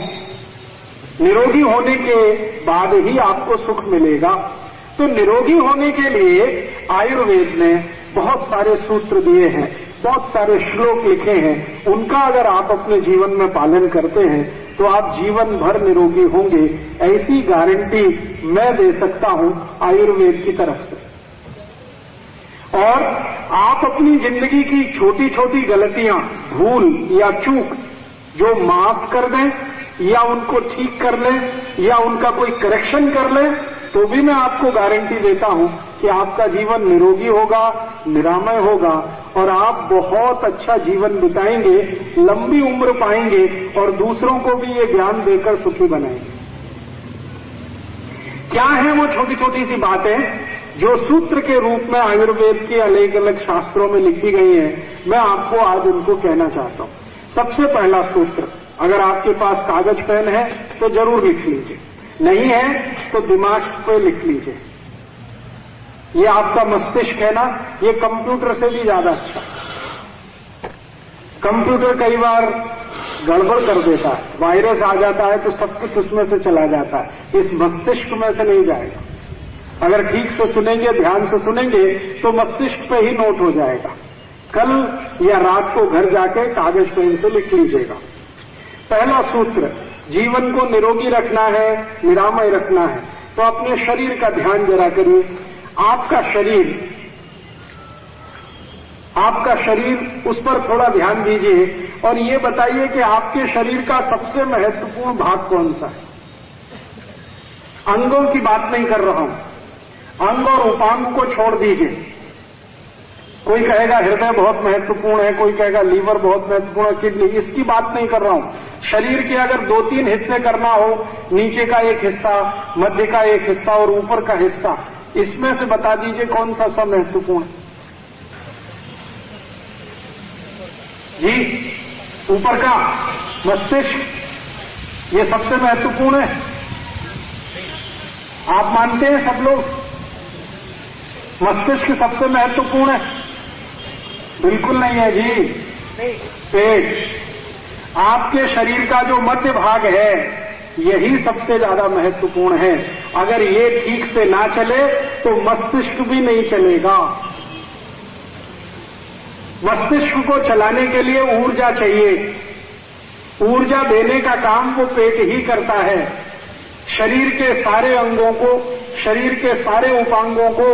[SPEAKER 1] निरोगी होने के बाद ही आपको सुख मिलेगा। तो निरोगी होने के लिए आयुर्वेद ने बहुत सारे सूत्र दिए हैं, बहुत सारे श्लोक लिखे हैं। उनका अगर आप अपने जीवन में पालन करते हैं तो आप जीवन भर निरोगी होंगे। ऐसी गारंटी मैं दे सकता हूँ आयुर्वेद की तरफ़ से। और आप अपनी ज़िंदगी की छोटी छोटी गलतियाँ, भूल या चूक, जो माफ़ कर दें या उनको ठीक कर लें, या उनका कोई करेक्शन कर लें तो भी मैं आपको गारंटी देता हूँ कि आपका जीवन निरोगी होगा, निरामय होगा, और आप बहुत अच्छा जीवन बिताएँगे, लंबी उम्र पाएँगे, और दूसरों को भी ये ज्ञान देकर सुखी बनाएँगे। क्या है वो छोटी छोटी सी बातें? जो सूत्र के रूप में आयुर्वेद के अलग अलग शास्त्रों में लिखी गई हैं, मैं आपको आज उनको कहना चाहता हूँ। सबसे पहला सूत्र अगर आपके पास कागज़ पेन है तो ज़रूर लिख लीजिए। नहीं है तो दिमाग पे लिख लीजिए। ये आपका मस्तिष्क है ना, ये कंप्यूटर से भी ज़्यादा अच्छा। कंप्यूटर कई बार गड़बड़ कर देता है। वायरस आ जाता है तो सब कुछ उसमें से चला जाता है। इस मस्तिष्क में से नहीं जाएगा। अगर ठीक से सुनेंगे, ध्यान से सुनेंगे तो मस्तिष्क पे ही नोट हो जाएगा। कल या रात को घर जाके कागज़ पेन से लिख लीजिएगा। पहला सूत्र, जीवन को निरोगी रखना है, निरामय रखना है। तो अपने शरीर का ध्यान जरा करिए। आपका शरीर आपका शरीर, उस पर थोड़ा ध्यान दीजिए और ये बताइए कि आपके शरीर का सबसे महत्वपूर्ण भाग कौन सा है? अंगों की बात नहीं कर रहा हूँ। अंग और उपांग को छोड़ दीजिए। कोई कहेगा हृदय बहुत महत्वपूर्ण है, कोई कहेगा लीवर बहुत महत्वपूर्ण है, किडनी, इसकी बात नहीं कर रहा हूँ। शरीर के अगर दो तीन हिस्से करना हो, नीचे का एक हिस्सा, मध्य का एक हिस्सा और ऊपर का हिस्सा, इसमें से बता दीजिए कौन सा सब महत्वपूर्ण है। जी, ऊपर का मस्तिष्क, ये सबसे महत्वपूर्ण है। आप मानते हैं सब लोग? मस्तिष्क सबसे महत्वपूर्ण है। बिल्कुल नहीं है जी। पेट। आपके शरीर का जो मध्य भाग है, यही सबसे ज़्यादा महत्वपूर्ण है। अगर ये ठीक से ना चले तो मस्तिष्क भी नहीं चलेगा। मस्तिष्क को चलाने के लिए ऊर्जा चाहिए। ऊर्जा देने का काम वो पेट ही करता है। शरीर के सारे अंगों को, शरीर के सारे उपांगों को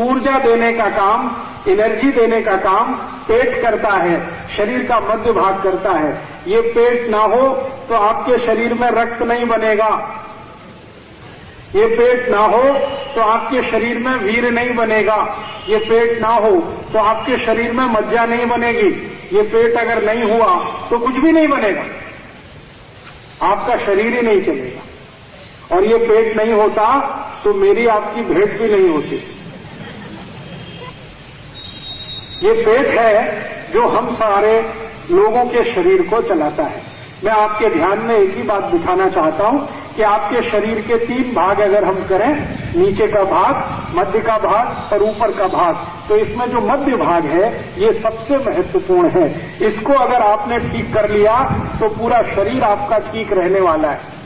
[SPEAKER 1] ऊर्जा देने का काम एनर्जी देने का काम पेट करता है, शरीर का मध्य भाग करता है। ये पेट ना हो तो आपके शरीर में रक्त नहीं बनेगा। ये पेट ना हो तो आपके शरीर में वीर नहीं बनेगा। ये पेट ना हो तो आपके शरीर में मज्जा नहीं बनेगी। ये पेट अगर नहीं हुआ तो कुछ भी नहीं बनेगा। आपका शरीर ही नहीं चलेगा। और ये पेट नहीं होता तो मेरी आपकी भेंट भी नहीं होती। ये पेट है जो हम सारे लोगों के शरीर को चलाता है। मैं आपके ध्यान में एक ही बात दिखाना चाहता हूँ कि आपके शरीर के तीन भाग अगर हम करें, नीचे का भाग, मध्य का भाग और ऊपर का भाग तो इसमें जो मध्य भाग है, ये सबसे महत्वपूर्ण है। इसको अगर आपने ठीक कर लिया तो पूरा शरीर आपका ठीक रहने वाला है।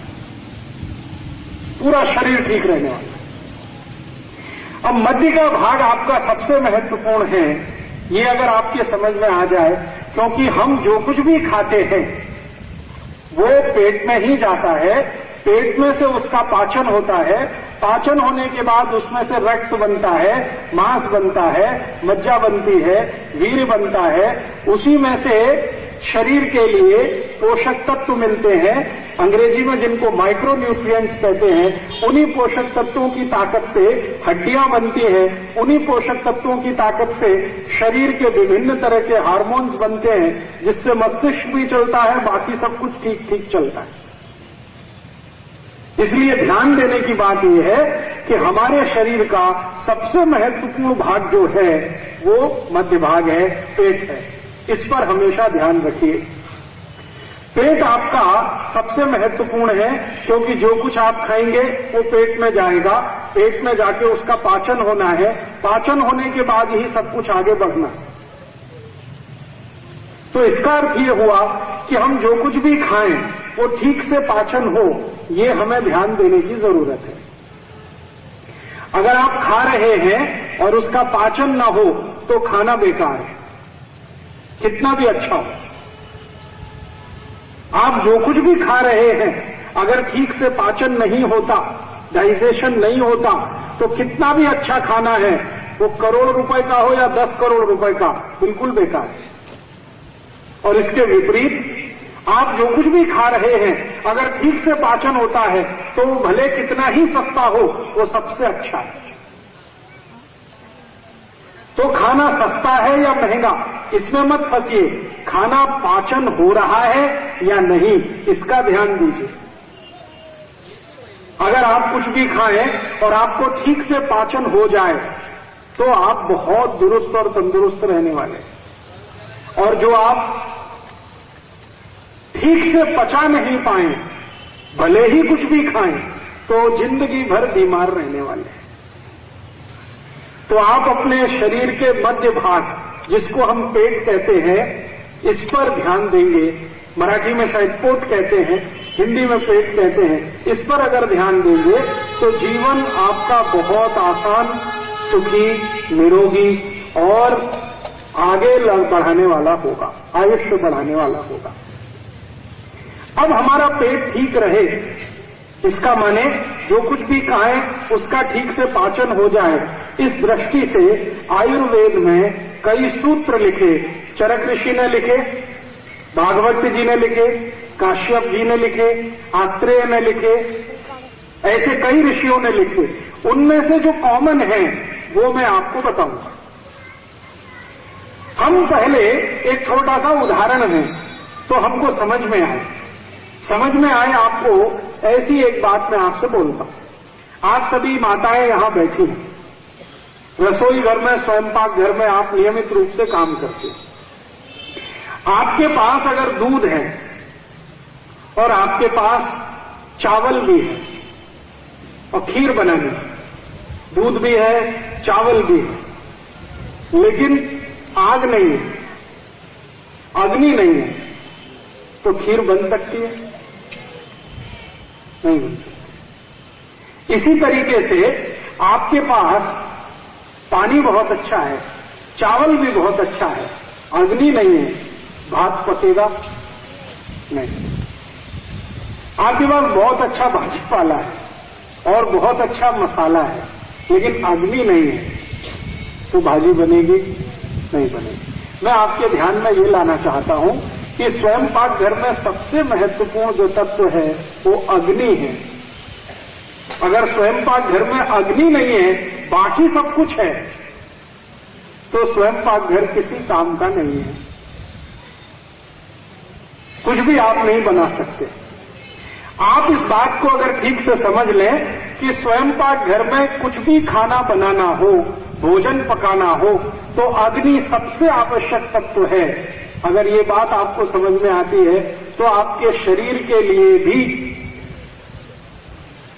[SPEAKER 1] पूरा शरीर ठीक रहने वाला। अब मध्य का भाग आपका सबसे महत्वपूर्ण है, ये अगर आपके समझ में आ जाए, क्योंकि हम जो कुछ भी खाते हैं, वो पेट में ही जाता है, पेट में से उसका पाचन होता है, पाचन होने के बाद उसमें से रक्त बनता है, मांस बनता है, मज्जा बनती है, वीर बनता है, उसी में से शरीर के लिए पोषक तत्व मिलते हैं। अंग्रेज़ी में जिनको माइक्रो कहते हैं, उन्हीं पोषक तत्वों की ताकत से हड्डियाँ बनती हैं। उन्हीं पोषक तत्वों की ताकत से शरीर के विभिन्न तरह के हार्मोन्स बनते हैं, जिससे मस्तिष्क भी चलता है, बाकी सब कुछ ठीक ठीक चलता है। इसलिए ध्यान देने की बात यह है कि हमारे शरीर का सबसे महत्वपूर्ण भाग जो है, वो मध्य भाग है, पेट है। इस पर हमेशा ध्यान रखिए। पेट आपका सबसे महत्वपूर्ण है, क्योंकि जो कुछ आप खाएँगे, वो पेट में जाएगा। पेट में जाके उसका पाचन होना है। पाचन होने के बाद ही सब कुछ आगे बढ़ना। तो इसका अर्थ ये हुआ कि हम जो कुछ भी खाएँ, वो ठीक से पाचन हो, ये हमें ध्यान देने की ज़रूरत है। अगर आप खा रहे हैं और उसका पाचन ना हो तो खाना बेकार है। कितना भी अच्छा हो। आप जो कुछ भी खा रहे हैं, अगर ठीक से पाचन नहीं होता डाइजेशन नहीं होता तो कितना भी अच्छा खाना है, वो करोड़ रुपए का हो या दस करोड़ रुपए का, बिल्कुल बेकार है। और इसके विपरीत, आप जो कुछ भी खा रहे हैं, अगर ठीक से पाचन होता है तो वो भले कितना ही सस्ता हो, वो सबसे अच्छा है। तो खाना सस्ता है या महँगा? इसमें मत फंसिए। खाना पाचन हो रहा है या नहीं, इसका ध्यान दीजिए। अगर आप कुछ भी खाएँ और आपको ठीक से पाचन हो जाए तो आप बहुत दुरुस्त और तंदुरुस्त रहने वाले और जो आप ठीक से पचा नहीं पाए, भले ही कुछ भी खाएँ तो ज़िंदगी भर बीमार रहने वाले हैं। तो आप अपने शरीर के मध्य भाग, जिसको हम पेट कहते हैं, इस पर ध्यान देंगे। मराठी में शायद पोट कहते हैं, हिंदी में पेट कहते हैं। इस पर अगर ध्यान देंगे तो जीवन आपका बहुत आसान, सुखी, निरोगी और आगे बढ़ाने वाला होगा, आयुष्य बढ़ाने वाला होगा। अब हमारा पेट ठीक रहे इसका माने, जो कुछ भी खाएँ उसका ठीक से पाचन हो जाए। इस दृष्टि से आयुर्वेद में कई सूत्र लिखे। चरक ऋषि ने लिखे, भागवत जी ने लिखे, काश्यप जी ने लिखे, आत्रेय ने लिखे, ऐसे कई ऋषियों ने लिखे। उनमें से जो कॉमन है, वो मैं आपको बताऊँगा। हम पहले एक छोटा सा उदाहरण है तो हमको समझ में आए। समझ में आए आपको ऐसी एक बात मैं आपसे बोलता हूँ आप सभी माताएँ यहाँ बैठी हैं। रसोई घर में स्वयं पाक घर में आप नियमित रूप से काम करते हैं। आपके पास अगर दूध है और आपके पास चावल भी है और खीर बनानी दूध भी है, चावल भी है, लेकिन आग नहीं है, अग्नि नहीं है तो खीर बन सकती है। नहीं बन सकती इसी तरीके से आपके पास पानी बहुत अच्छा है, चावल भी बहुत अच्छा है, अग्नि नहीं है, भात पकेगा नहीं। आपके पास बहुत अच्छा भाजी पाला है और बहुत अच्छा मसाला है, लेकिन अग्नि नहीं है तो भाजी बनेगी, नहीं बनेगी। मैं आपके ध्यान में ये लाना चाहता हूँ कि स्वयं पाक घर में सबसे महत्वपूर्ण जो तत्व है, वो अग्नि है। अगर स्वयं पाक घर में अग्नि नहीं है, बाकी सब कुछ है तो स्वयं पाक घर किसी काम का नहीं है। कुछ भी आप नहीं बना सकते। आप इस बात को अगर ठीक से समझ लें कि स्वयं पाक घर में कुछ भी खाना बनाना हो, भोजन पकाना हो तो अग्नि सबसे आवश्यक तत्व है। अगर ये बात आपको समझ में आती है तो आपके शरीर के लिए भी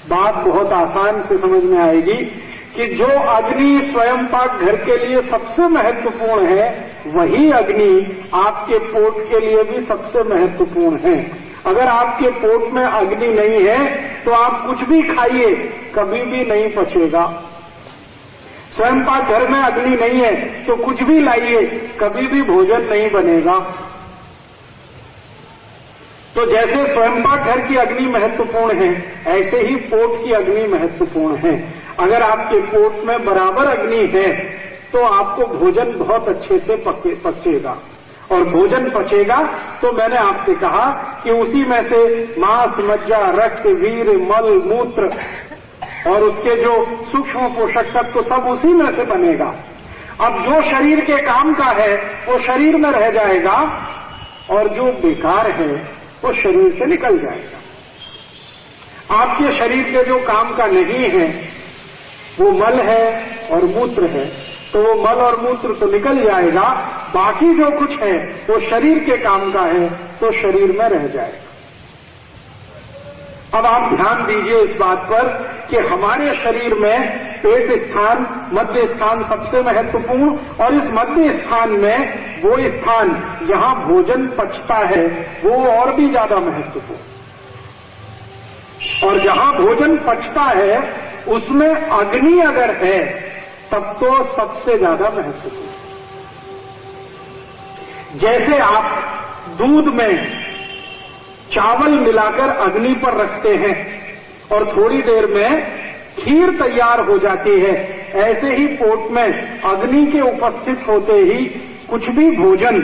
[SPEAKER 1] बात बहुत आसान से समझ में आएगी कि जो अग्नि स्वयं पाक घर के लिए सबसे महत्वपूर्ण है, वही अग्नि आपके पोट के लिए भी सबसे महत्वपूर्ण है। अगर आपके पोट में अग्नि नहीं है तो आप कुछ भी खाइए, कभी भी नहीं पचेगा। स्वयं पाक घर में अग्नि नहीं है तो कुछ भी लाइए, कभी भी भोजन नहीं बनेगा। तो जैसे स्वयं पाक घर की अग्नि महत्वपूर्ण है, ऐसे ही पोट की अग्नि महत्वपूर्ण है। अगर आपके पोट में बराबर अग्नि है तो आपको भोजन बहुत अच्छे से पचेगा। और भोजन पचेगा तो मैंने आपसे कहा कि उसी में से मांस, मज्जा, रक्त, वीर, मल, मूत्र और उसके जो सूक्ष्म पोषक तत्व सब उसी में से बनेगा। अब जो शरीर के काम का है, वो शरीर में रह जाएगा और जो बेकार है, वो शरीर से निकल जाएगा। आपके शरीर के जो काम का नहीं है, वो मल है और मूत्र है। तो वो मल और मूत्र तो निकल जाएगा, बाकी जो कुछ है, वो शरीर के काम का है तो शरीर में रह जाएगा। अब आप ध्यान दीजिए इस बात पर कि हमारे शरीर में पेट स्थान, मध्य स्थान सबसे महत्वपूर्ण और इस मध्य स्थान में वो स्थान जहाँ भोजन पचता है, वो और भी ज़्यादा महत्वपूर्ण। और जहाँ भोजन पचता है, उसमें अग्नि अगर है, तब तो सबसे ज़्यादा महत्वपूर्ण। जैसे आप दूध में चावल मिलाकर अग्नि पर रखते हैं और थोड़ी देर में खीर तैयार हो जाती है। ऐसे ही पोट में अग्नि के उपस्थित होते ही कुछ भी भोजन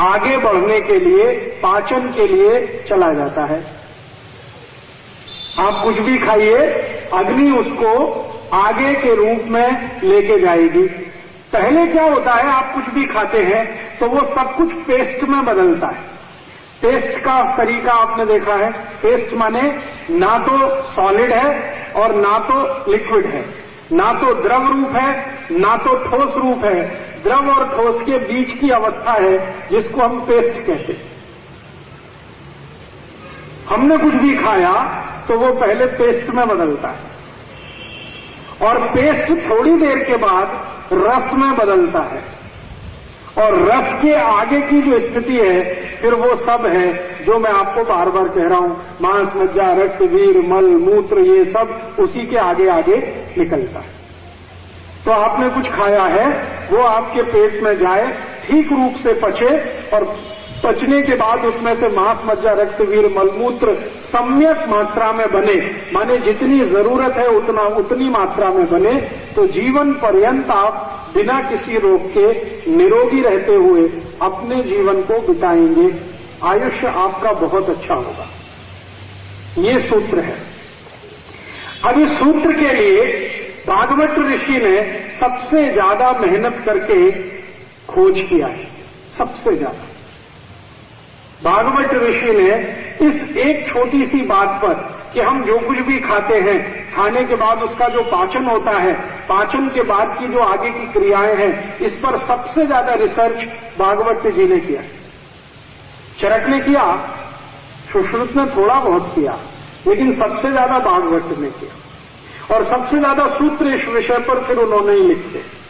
[SPEAKER 1] आगे बढ़ने के लिए, पाचन के लिए चला जाता है। आप कुछ भी खाइए, अग्नि उसको आगे के रूप में लेके जाएगी। पहले क्या होता है, आप कुछ भी खाते हैं तो वो सब कुछ पेस्ट में बदलता है। पेस्ट का तरीका आपने देखा है। पेस्ट माने ना तो सॉलिड है और ना तो लिक्विड है। ना तो द्रव रूप है, ना तो ठोस रूप है। द्रव और ठोस के बीच की अवस्था है, जिसको हम पेस्ट कहते हमने कुछ भी खाया तो वो पहले पेस्ट में बदलता है। और पेस्ट थोड़ी देर के बाद रस में बदलता है। और रस के आगे की जो स्थिति है, फिर वो सब है जो मैं आपको बार बार कह रहा हूँ। मांस मज्जा रक्त वीर मल, मूत्र, ये सब उसी के आगे आगे निकलता है। तो आपने कुछ खाया है, वो आपके पेट में जाए, ठीक रूप से पचे और पचने के बाद उसमें से मांस मज्जा रक्तवीर मलमूत्र सम्यक मात्रा में बने। माने जितनी ज़रूरत है उतना, उतनी मात्रा में बने। तो जीवन पर्यंत आप बिना किसी रोग के निरोगी रहते हुए अपने जीवन को बिताएँगे। आयुष्य आपका बहुत अच्छा होगा। ये सूत्र है। अब इस सूत्र के लिए भागवत ऋषि ने सबसे ज़्यादा मेहनत करके खोज किया है। सबसे ज़्यादा। भागवत ऋषि ने इस एक छोटी सी बात पर कि हम जो कुछ भी खाते हैं, खाने के बाद उसका जो पाचन होता है, पाचन के बाद की जो आगे की क्रियाएँ हैं, इस पर सबसे ज़्यादा रिसर्च भागवत जी ने किया। चरक ने किया, सुश्रुत ने थोड़ा बहुत किया, लेकिन सबसे ज़्यादा भागवत ने किया। और सबसे ज़्यादा सूत्र इस विषय पर फिर उन्होंने ही लिखे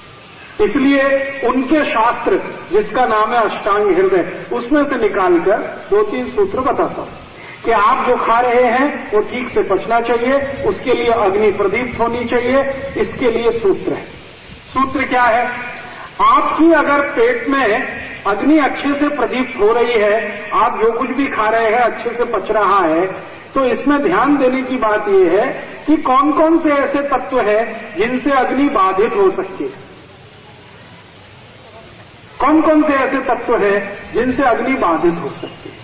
[SPEAKER 1] इसलिए उनके शास्त्र, जिसका नाम है अष्टांग हृदय, उसमें से निकालकर दो तीन सूत्र बताता हूँ कि आप जो खा रहे हैं, वो ठीक से पचना चाहिए, उसके लिए अग्नि प्रदीप्त होनी चाहिए, इसके लिए सूत्र है। सूत्र क्या है? आपकी अगर पेट में अग्नि अच्छे से प्रदीप्त हो रही है, आप जो कुछ भी खा रहे हैं, अच्छे से पच रहा है तो इसमें ध्यान देने की बात यह है कि कौन कौन से ऐसे तत्व हैं जिनसे अग्नि बाधित हो सकती है? कौन कौन से ऐसे तत्व हैं जिनसे अग्नि बाधित हो सकती है?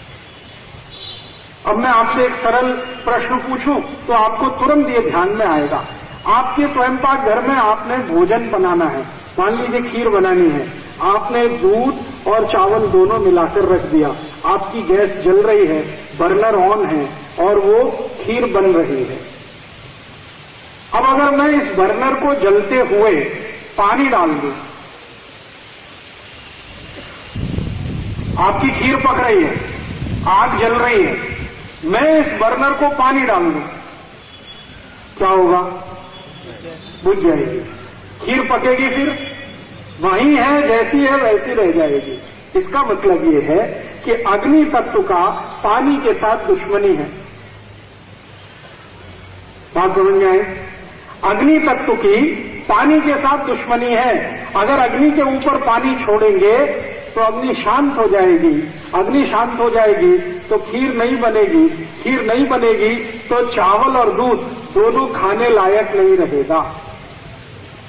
[SPEAKER 1] अब मैं आपसे एक सरल प्रश्न पूछूँ तो आपको तुरंत ये ध्यान में आएगा। आपके स्वयं पाक घर में आपने भोजन बनाना है। मान लीजिए खीर बनानी है। आपने दूध और चावल दोनों मिलाकर रख दिया। आपकी गैस जल रही है, बर्नर ऑन है, और वो खीर बन रही है। अब अगर मैं इस बर्नर को जलते हुए पानी डाल दूँ आपकी खीर पक रही है, आग जल रही है, मैं इस बर्नर को पानी डालूँगा। क्या होगा? बुझ जाएगी। खीर पकेगी फिर? वही है, जैसी है, वैसी रह जाएगी। इसका मतलब ये है कि अग्नि तत्व का पानी के साथ दुश्मनी है। बात समझ में आए अग्नि तत्व की पानी के साथ दुश्मनी है। अगर अग्नि के ऊपर पानी छोड़ेंगे तो अग्नि शांत हो जाएगी। अग्नि शांत हो जाएगी तो खीर नहीं बनेगी। खीर नहीं बनेगी तो चावल और दूध दोनों खाने लायक नहीं रहेगा।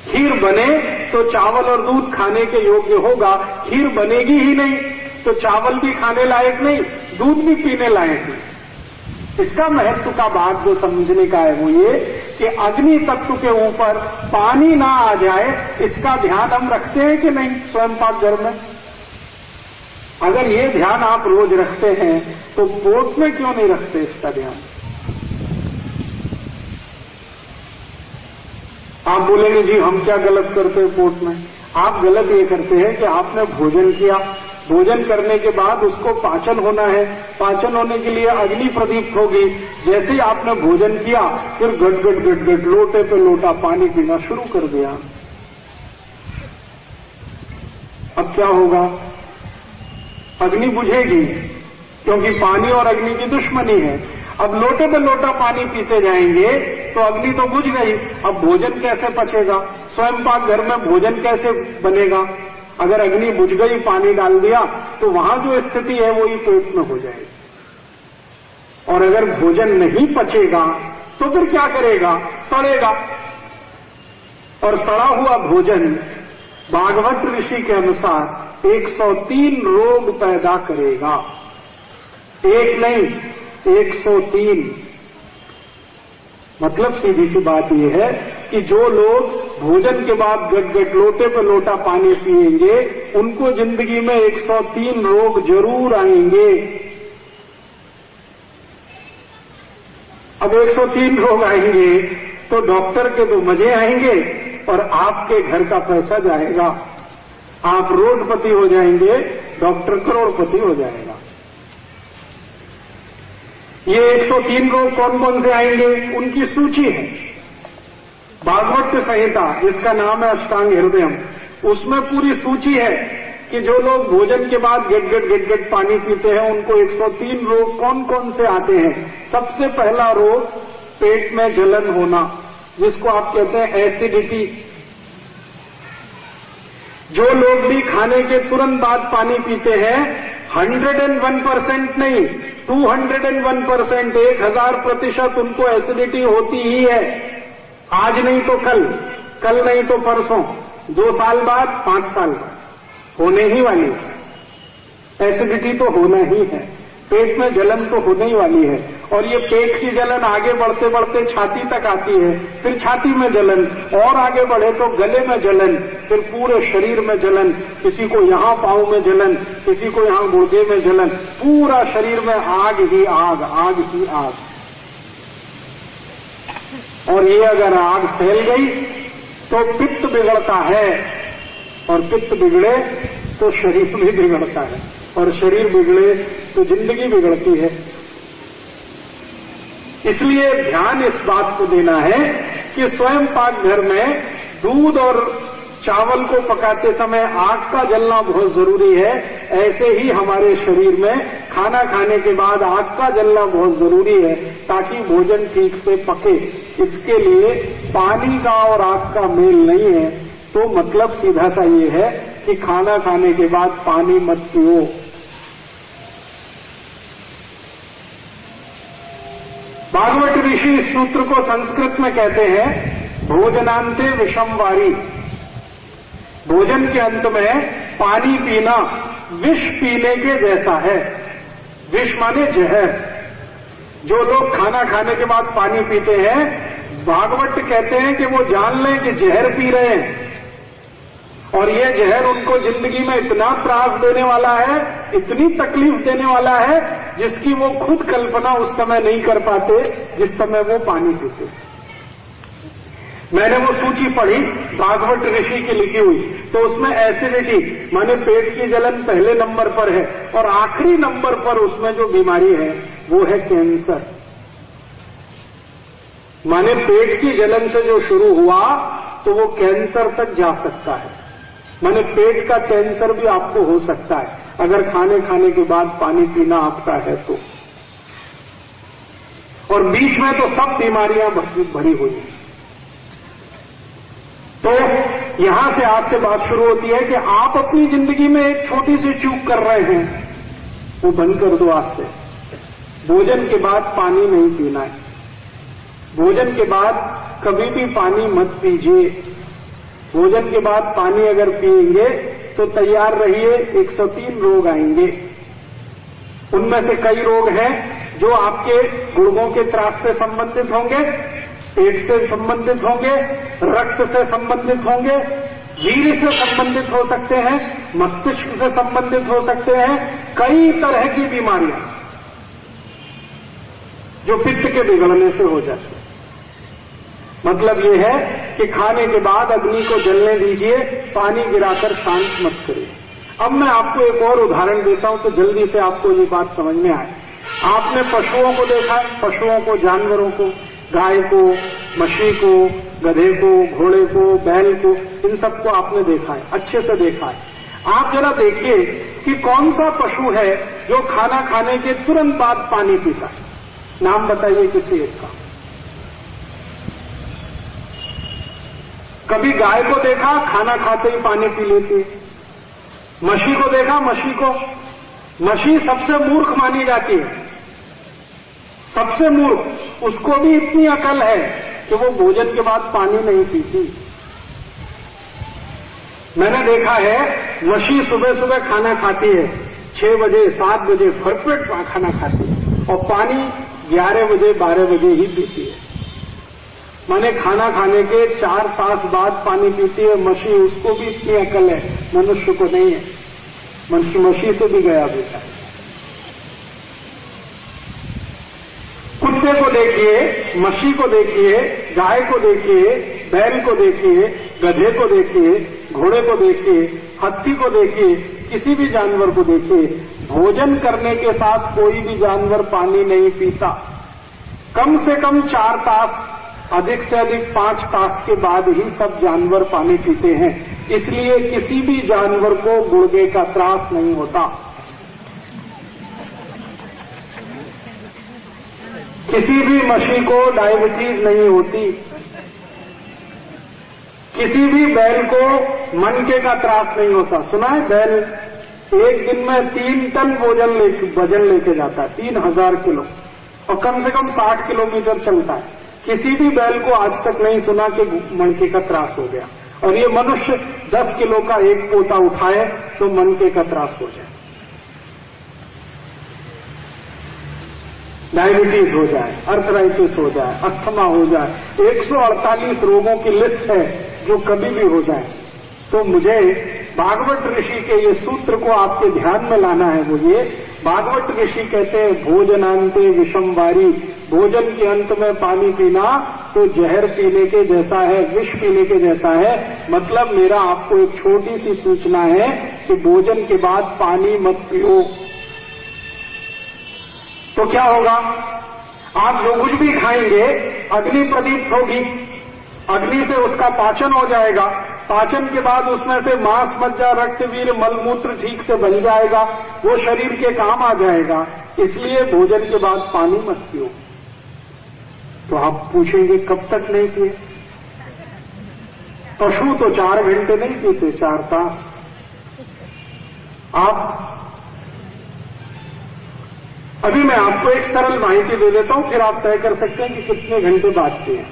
[SPEAKER 1] खीर बने तो चावल और दूध खाने के योग्य होगा। खीर बनेगी ही नहीं तो चावल भी खाने लायक नहीं, दूध भी पीने लायक नहीं। इसका महत्व का बात जो समझने का है वो ये कि अग्नि तत्व के ऊपर पानी ना आ जाए, इसका ध्यान हम रखते हैं कि नहीं स्वयं पाक घर में? अगर ये ध्यान आप रोज रखते हैं तो पोट में क्यों नहीं रखते इसका ध्यान? आप बोलेंगे, जी, हम क्या गलत करते हैं पोट में? आप गलत ये करते हैं कि आपने भोजन किया। भोजन करने के बाद उसको पाचन होना है। पाचन होने के लिए अग्नि प्रदीप्त होगी। जैसे ही आपने भोजन किया, फिर गट गट गट गट लोटे पे लोटा पानी पीना शुरू कर दिया। अब क्या होगा? अग्नि बुझेगी, क्योंकि पानी और अग्नि की दुश्मनी है। अब लोटे पे लोटा पानी पीते जाएँगे तो अग्नि तो बुझ गई। अब भोजन कैसे पचेगा? स्वयं पाक घर में भोजन कैसे बनेगा? अगर अग्नि बुझ गई, पानी डाल दिया तो वहाँ जो स्थिति है, वो ही पेट में हो जाएगी। और अगर भोजन नहीं पचेगा तो फिर क्या करेगा? सड़ेगा। और सड़ा हुआ भोजन, भागवत ऋषि के अनुसार 103 रोग पैदा करेगा। एक नहीं 103 मतलब सीधी सी बात यह है कि जो लोग भोजन के बाद गट गट लोटे पर लोटा पानी पिएँगे उनको ज़िंदगी में 103 रोग ज़रूर आएँगे। अब 103 रोग आएँगे तो डॉक्टर के तो मज़े आएँगे और आपके घर का पैसा जाएगा। आप रोडपति हो जाएँगे, डॉक्टर करोड़पति हो जाएगा। ये 103 रोग कौन कौन से आएँगे, उनकी सूची है। भागवत संहिता जिसका नाम है अष्टांग हृदय उसमें पूरी सूची है कि जो लोग भोजन के बाद गट गट गट गट पानी पीते हैं, उनको 103 रोग कौन कौन से आते हैं। सबसे पहला रोग पेट में जलन होना, जिसको आप कहते हैं एसिडिटी जो लोग भी खाने के तुरंत बाद पानी पीते हैं 101 परसेंट नहीं 201 परसेंट एक हज़ार प्रतिशत उनको एसिडिटी होती ही है। आज नहीं तो कल कल नहीं तो परसों, दो साल बाद, पाँच साल होने ही वाली एसिडिटी तो होना ही है। पेट में जलन तो होने ही वाली है। और ये पेट की जलन आगे बढ़ते बढ़ते छाती तक आती है, फिर छाती में जलन, और आगे बढ़े तो गले में जलन, फिर पूरे शरीर में जलन, किसी को यहाँ पाँव में जलन, किसी को यहाँ गुर्दे में जलन, पूरा शरीर में आग ही आग आग ही आग। और ये अगर आग फैल गई तो पित्त बिगड़ता है, और पित्त बिगड़े तो शरीर भी बिगड़ता है। और शरीर बिगड़े तो ज़िंदगी बिगड़ती है। इसलिए ध्यान इस बात को देना है कि स्वयं पाक घर में दूध और चावल को पकाते समय आग का जलना बहुत ज़रूरी है। ऐसे ही हमारे शरीर में खाना खाने के बाद आग का जलना बहुत ज़रूरी है ताकि भोजन ठीक से पके। इसके लिए पानी का और आग का मेल नहीं है। तो मतलब सीधा सा ये है कि खाना खाने के बाद पानी मत पियो। भागवत ऋषि इस सूत्र को संस्कृत में कहते हैं भोजनांते विषमवारी। भोजन के अंत में पानी पीना विष पीने के जैसा है। विष माने जहर। जो लोग खाना खाने के बाद पानी पीते हैं, भागवत कहते हैं कि वो जान लें कि जहर पी रहे हैं। और ये जहर उनको ज़िंदगी में इतना त्रास देने वाला है, इतनी तकलीफ़ देने वाला है, जिसकी वो खुद कल्पना उस समय नहीं कर पाते, जिस समय वो पानी पीते। मैंने वो सूची पढ़ी, भागवत ऋषि की लिखी हुई। तो उसमें एसिडिटी माने पेट की जलन पहले नंबर पर है और आखिरी नंबर पर उसमें जो बीमारी है, वो है कैंसर। माने पेट की जलन से जो शुरू हुआ तो वो कैंसर तक जा सकता है। माने पेट का कैंसर भी आपको हो सकता है। अगर खाने खाने के बाद पानी पीना आपका है तो। और बीच में तो सब बीमारियाँ भरी हुई हैं। तो यहाँ से आपसे बात शुरू होती है कि आप अपनी ज़िंदगी में एक छोटी सी चूक कर रहे हैं। वो बंद कर दो आज से। भोजन के बाद पानी नहीं पीना है। भोजन के बाद कभी भी पानी मत पीजिए। भोजन के बाद पानी अगर पिएँगे तो तैयार रहिए 103 रोग आएँगे। उनमें से कई रोग हैं जो आपके गुर्गों के त्रास से संबंधित होंगे, पेट से संबंधित होंगे, रक्त से संबंधित होंगे वीर से संबंधित हो सकते हैं, मस्तिष्क से संबंधित हो सकते हैं, कई तरह की बीमारियाँ, जो पित्त के बिगड़ने से हो जाती मतलब ये है कि खाने के बाद अग्नि को जलने दीजिए, पानी गिराकर शांत मत करिए। अब मैं आपको एक और उदाहरण देता हूँ तो जल्दी से आपको ये बात समझ में आए। आपने पशुओं को देखा? पशुओं को, जानवरों को, गाय को, मछली को, गधे को, घोड़े को, बैल को, इन सबको आपने देखा है, अच्छे से देखा है। आप जरा देखिए कि कौन सा पशु है जो खाना खाने के तुरंत बाद पानी पीता है। नाम बताइए किसी एक का कभी गाय को देखा, खाना खाते ही पानी पी लेती है। मछली को देखा मछली को। मछली सबसे मूर्ख मानी जाती है। सबसे मूर्ख, उसको भी इतनी अकल है कि वो भोजन के बाद पानी नहीं पीती। मैंने देखा है मछली सुबह सुबह खाना खाती है। छह बजे, सात बजे भरपेट खाना खाती है और पानी ग्यारह बजे, बारह बजे ही पीती है। मैंने खाना खाने के चार तास बाद पानी पीती है मछली उसको भी इतनी अकल है, मनुष्य को नहीं है। मनुष्य मछली से भी गया बेटा। कुत्ते को देखिए मछली को देखिए, गाय को देखिए, बैल को देखिए, गधे को देखिए, घोड़े को देखिए, हत्ती को देखिए, किसी भी जानवर को देखिए, भोजन करने के साथ कोई भी जानवर पानी नहीं पीता। कम से कम चार तास अधिक से अधिक पाँच पास के बाद ही सब जानवर पानी पीते हैं। इसलिए किसी भी जानवर को गुर्दे का त्रास नहीं होता। किसी भी मछली को डायबिटीज़ नहीं होती। किसी भी बैल को मनके का त्रास नहीं होता। सुना है बैल एक दिन में तीन टन भोजन वज़न लेके जाता है, तीन हज़ार किलो। और कम से कम साठ किलोमीटर चलता है। किसी भी बैल को आज तक नहीं सुना कि मनके का त्रास हो गया। और ये मनुष्य 10 किलो का एक पोता उठाए तो मनके का त्रास हो जाए। डायबिटीज़ हो जाए, अर्थराइटिस हो जाए, अस्थमा हो जाए 148 रोगों की लिस्ट है जो कभी भी हो जाए। तो मुझे भागवत ऋषि के ये सूत्र को आपके ध्यान में लाना है ये भागवत ऋषि कहते हैं भोजनांते विषमवारी भोजन के अंत में पानी पीना तो जहर पीने के जैसा है, विष पीने के जैसा है। मतलब मेरा आपको एक छोटी सी सूचना है कि भोजन के बाद पानी मत पियो। तो क्या होगा? आप जो कुछ भी खाएँगे, अग्नि प्रदीप्त होगी। अग्नि से उसका पाचन हो जाएगा। पाचन के बाद उसमें से मांस मज्जा, रक्तवीर, मलमूत्र ठीक से बन जाएगा, वो शरीर के काम आ जाएगा। इसलिए भोजन के बाद पानी मत पियो। तो आप पूछेंगे, कब तक नहीं पिए? पशु तो चार घंटे नहीं पीते, चार तास। आप, अभी मैं आपको एक सरल माहिती दे देता हूँ, फिर आप तय कर सकते हैं कि कितने घंटे बाद पिए।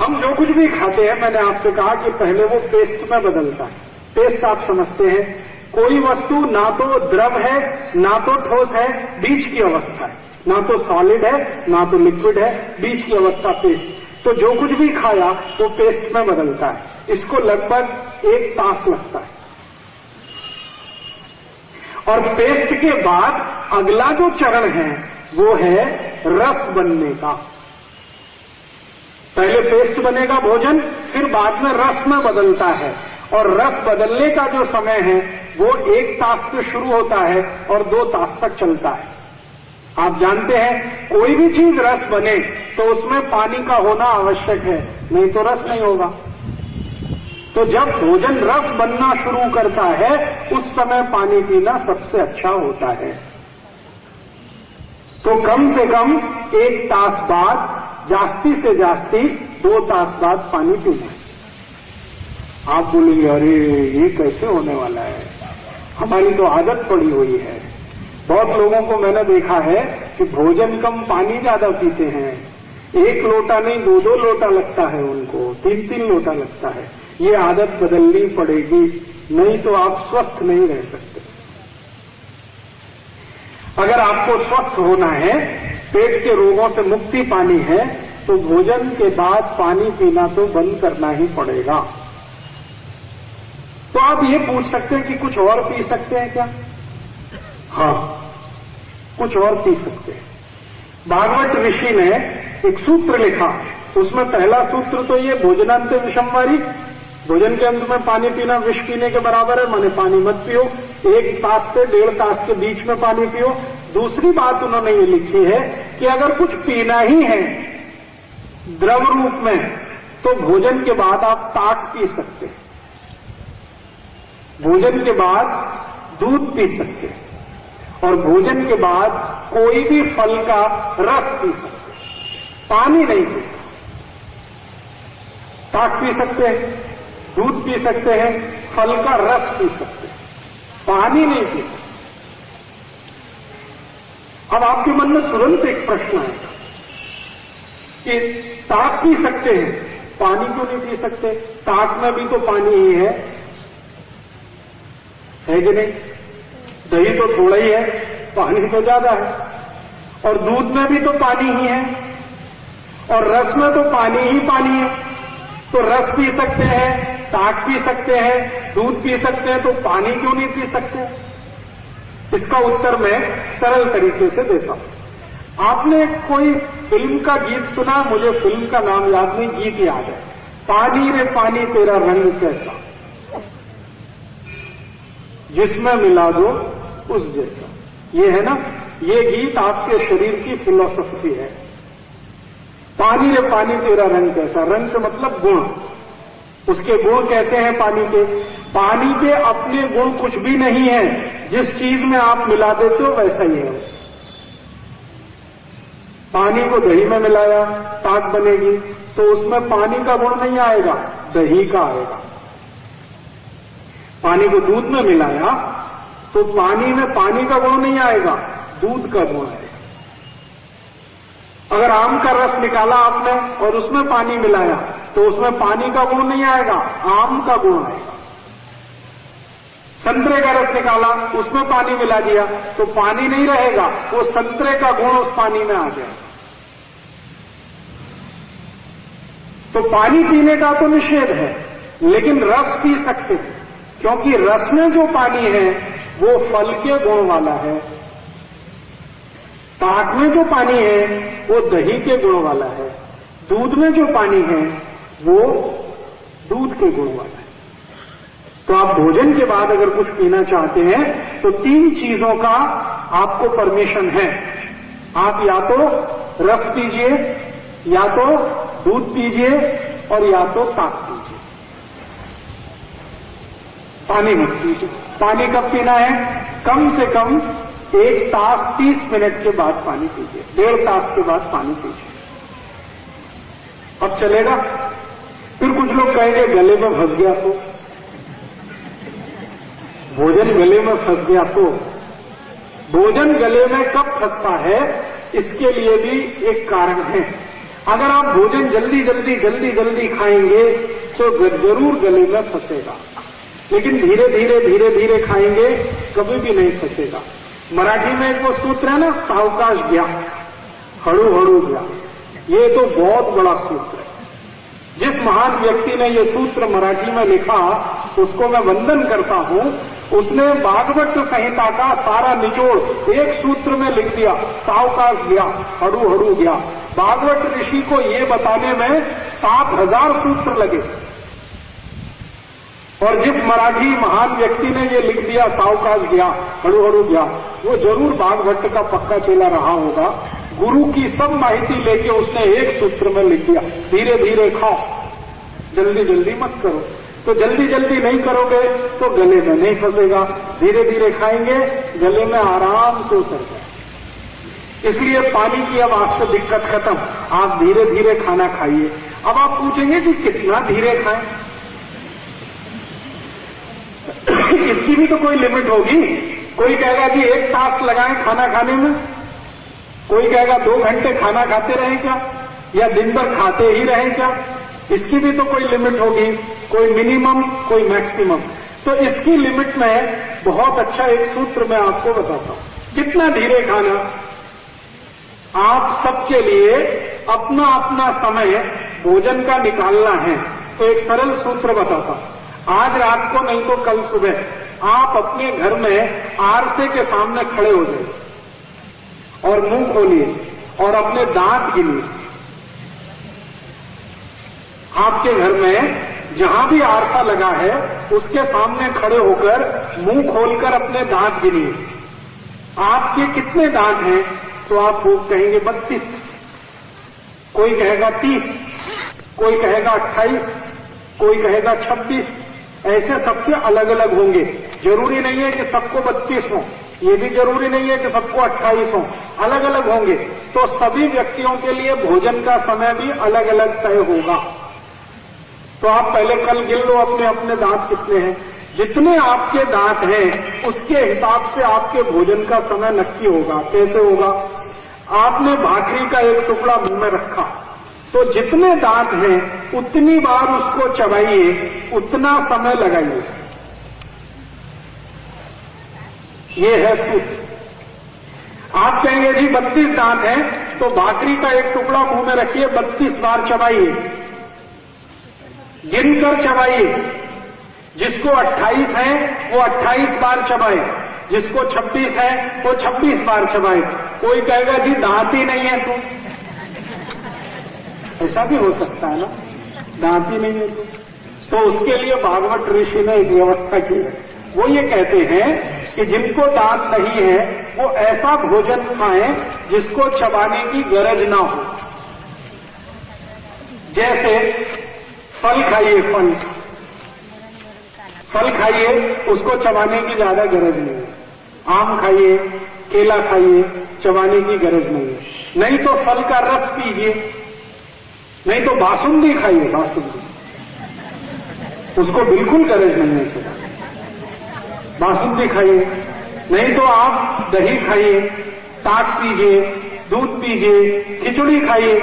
[SPEAKER 1] हम जो कुछ भी खाते हैं, मैंने आपसे कहा कि पहले वो पेस्ट में बदलता है। पेस्ट आप समझते हैं। कोई वस्तु ना तो द्रव है, ना तो ठोस है बीच की अवस्था है। ना तो सॉलिड है, ना तो लिक्विड है बीच की अवस्था पेस्ट। तो जो कुछ भी खाया, वो पेस्ट में बदलता है। इसको लगभग एक तास लगता है। और पेस्ट के बाद अगला जो चरण है, वो है रस बनने का। पहले पेस्ट बनेगा भोजन, फिर बाद में रस में बदलता है। और रस बदलने का जो समय है, वो एक तास से शुरू होता है और दो तास तक चलता है। आप जानते हैं, कोई भी चीज़ रस बने तो उसमें पानी का होना आवश्यक है, नहीं तो रस नहीं होगा। तो जब भोजन रस बनना शुरू करता है, उस समय पानी पीना सबसे अच्छा होता है। तो कम से कम एक तास बाद जास्ती से जास्ती दो तास बाद पानी पीना है। आप बोलेंगे, अरे, ये कैसे होने वाला है? हमारी तो आदत पड़ी हुई है। बहुत लोगों को मैंने देखा है कि भोजन कम पानी ज़्यादा पीते हैं। एक लोटा नहीं, दो दो लोटा लगता है उनको, तीन तीन लोटा लगता है। ये आदत बदलनी पड़ेगी, नहीं तो आप स्वस्थ नहीं रह सकते। अगर आपको स्वस्थ होना है, पेट के रोगों से मुक्ति पानी है तो भोजन के बाद पानी पीना तो बंद करना ही पड़ेगा। तो आप ये पूछ सकते हैं कि कुछ और पी सकते हैं क्या? हाँ कुछ और पी सकते हैं। भागवत ऋषि ने एक सूत्र लिखा। उसमें पहला सूत्र तो ये भोजनांत विषमवारी भोजन के अंत में पानी पीना विष पीने के बराबर है, माने पानी मत पियो। एक तास से डेढ़ तास के बीच में पानी पियो। दूसरी बात उन्होंने ये लिखी है कि अगर कुछ पीना ही है द्रव रूप में तो भोजन के बाद आप ताक पी सकते हैं। भोजन के बाद दूध पी सकते हैं। और भोजन के बाद कोई भी फल का रस पी सकते पानी नहीं पी सकते ताक पी सकते हैं। दूध पी सकते हैं, फल का रस पी सकते हैं, पानी नहीं पी सकते। अब आपके मन में तुरंत एक प्रश्न आएगा कि ताक पी सकते हैं, पानी क्यों नहीं पी सकते? ताक में भी तो पानी ही है। है कि नहीं? दही तो थोड़ा ही है, पानी तो ज़्यादा है। और दूध में भी तो पानी ही है। और रस में तो पानी ही पानी है। तो रस पी सकते हैं ताक पी सकते हैं, दूध पी सकते हैं तो पानी क्यों नहीं पी सकते? इसका उत्तर मैं सरल तरीके से देता हूँ। आपने कोई फ़िल्म का गीत सुना? मुझे फ़िल्म का नाम याद नहीं, गीत याद है। पानी रे पानी तेरा रंग कैसा? जिसमें मिला दो, उस जैसा। ये है ना? ये गीत आपके शरीर की फिलोसफी है। पानी रे पानी तेरा रंग कैसा? रंग से मतलब गुण। उसके गुण कहते हैं पानी के। पानी के अपने गुण कुछ भी नहीं है। जिस चीज़ में आप मिला देते हो, वैसा ही है। पानी को दही में मिलाया, ताक बनेगी तो उसमें पानी का गुण नहीं आएगा, दही का आएगा। पानी को दूध में मिलाया तो पानी में पानी का गुण नहीं आएगा, दूध का गुण आएगा अगर आम का रस निकाला आपने और उसमें पानी मिलाया तो उसमें पानी का गुण नहीं आएगा, आम का गुण आएगा संतरे का रस निकाला, उसमें पानी मिला दिया तो पानी नहीं रहेगा, वो संतरे का गुण उस पानी में आ जाएगा तो पानी पीने का तो निषेध है, लेकिन रस पी सकते हैं, क्योंकि रस में जो पानी है, वो फल के गुण वाला है। ताक में जो पानी है, वो दही के गुण वाला है। दूध में जो पानी है, वो दूध के गुण वाला है। तो आप भोजन के बाद अगर कुछ पीना चाहते हैं तो तीन चीज़ों का आपको परमिशन है। आप या तो रस पीजिए, या तो दूध पीजिए, और या तो ताक पीजिए। पानी मत पीजिए। पानी कब पीना है? कम से कम एक तास तीस मिनट के बाद पानी पीजिए। डेढ़ तास के बाद पानी पीजिए। अब चलेगा? फिर कुछ लोग कहेंगे, गले में फंस गया तो। भोजन गले में फंस गया तो। भोजन गले में कब फंसता है, इसके लिए भी एक कारण है। अगर आप भोजन जल्दी जल्दी जल्दी जल्दी खाएँगे तो ज़रूर गले में फंसेगा। लेकिन धीरे धीरे धीरे धीरे खाएँगे, कभी भी नहीं फंसेगा। मराठी में एक वो सूत्र है ना, सावकाश गया हड़ू हड़ू गया। ये तो बहुत बड़ा सूत्र है। जिस महान व्यक्ति ने ये सूत्र मराठी में लिखा, उसको मैं वंदन करता हूँ, उसने भागवत संहिता का सारा निचोड़ एक सूत्र में लिख दिया, सावकाश गया हड़ू हड़ू गया। भागवत ऋषि को ये बताने में सात हज़ार सूत्र लगे। और जिस मराठी महान व्यक्ति ने ये लिख दिया, सावकाश गया हड़ू हड़ू गया, वो ज़रूर बाघभट्ट का पक्का चेला रहा होगा। गुरु की सब माहिती लेके उसने एक सूत्र में लिख दिया धीरे धीरे खाओ जल्दी जल्दी मत करो। तो जल्दी जल्दी नहीं करोगे तो गले में नहीं फंसेगा। धीरे धीरे खाएँगे, गले में आराम से उतर जाए इसलिए पानी की अब आपसे दिक्कत खत्म। आप धीरे धीरे खाना खाइए। अब आप पूछेंगे कि कितना धीरे खाएँ? इसकी भी तो कोई लिमिट होगी। कोई कहेगा कि एक तास लगाएँ खाना खाने में। कोई कहेगा दो घंटे खाना खाते रहें क्या? या दिन भर खाते ही रहें क्या? इसकी भी तो कोई लिमिट होगी। कोई मिनिमम, कोई मैक्सिमम। तो इसकी लिमिट में बहुत अच्छा एक सूत्र मैं आपको बताता हूँ। कितना धीरे खाना? आप सबके लिए अपना अपना समय भोजन का निकालना है। तो एक सरल सूत्र बताता हूँ। आज रात को नहीं तो कल सुबह। आप अपने घर में आरसे के सामने खड़े हो जाए और मुँह खोलिए और अपने दांत गिनिए। आपके घर में जहाँ भी आरसा लगा है, उसके सामने खड़े होकर मुँह खोलकर अपने दांत गिनिए। आपके कितने दांत हैं? तो आप वो कहेंगे, बत्तीस। कोई कहेगा तीस, कोई कहेगा अट्ठाईस, कोई कहेगा छब्बीस ऐसे सबके अलग अलग होंगे। ज़रूरी नहीं है कि सबको बत्तीस हो। ये भी ज़रूरी नहीं है कि सबको अट्ठाईस हो। अलग अलग होंगे। तो सभी व्यक्तियों के लिए भोजन का समय भी अलग अलग तय होगा। तो आप पहले कल गिन लो अपने अपने दांत कितने हैं। जितने आपके दांत हैं, उसके हिसाब से आपके भोजन का समय नक्की होगा। कैसे होगा? आपने भाखरी का एक टुकड़ा मुँह में रखा। तो जितने दांत हैं, उतनी बार उसको चबाइए, उतना समय लगाइए। ये है सूत्र। आप कहेंगे, जी, बत्तीस दांत हैं तो भाकरी का एक टुकड़ा मुँह में रखिए, बत्तीस बार चबाइए। गिनकर चबाइए। जिसको 28 है, वो 28 बार चबाए। जिसको 26 है, वो 26 बार चबाए। कोई कहेगा, जी, दांत ही नहीं है तो ऐसा भी हो सकता है ना? दांत ही नहीं है तो उसके लिए भागवत ऋषि ने एक व्यवस्था की है। वो ये कहते हैं कि जिनको दांत नहीं है, वो ऐसा भोजन खाएँ जिसको चबाने की गरज ना हो। जैसे फल खाइए, फल। फल खाइए, उसको चबाने की ज़्यादा गरज नहीं है। आम खाइए, केला खाइए, चबाने की गरज नहीं है। नहीं तो फल का रस पीजिए। नहीं तो बासुंदी खाइए बासुंदी। उसको बिल्कुल गरज नहीं है बासुंदी खाइए, नहीं तो आप दही खाइए, ताक पीजिए, दूध पीजिए, खिचड़ी खाइए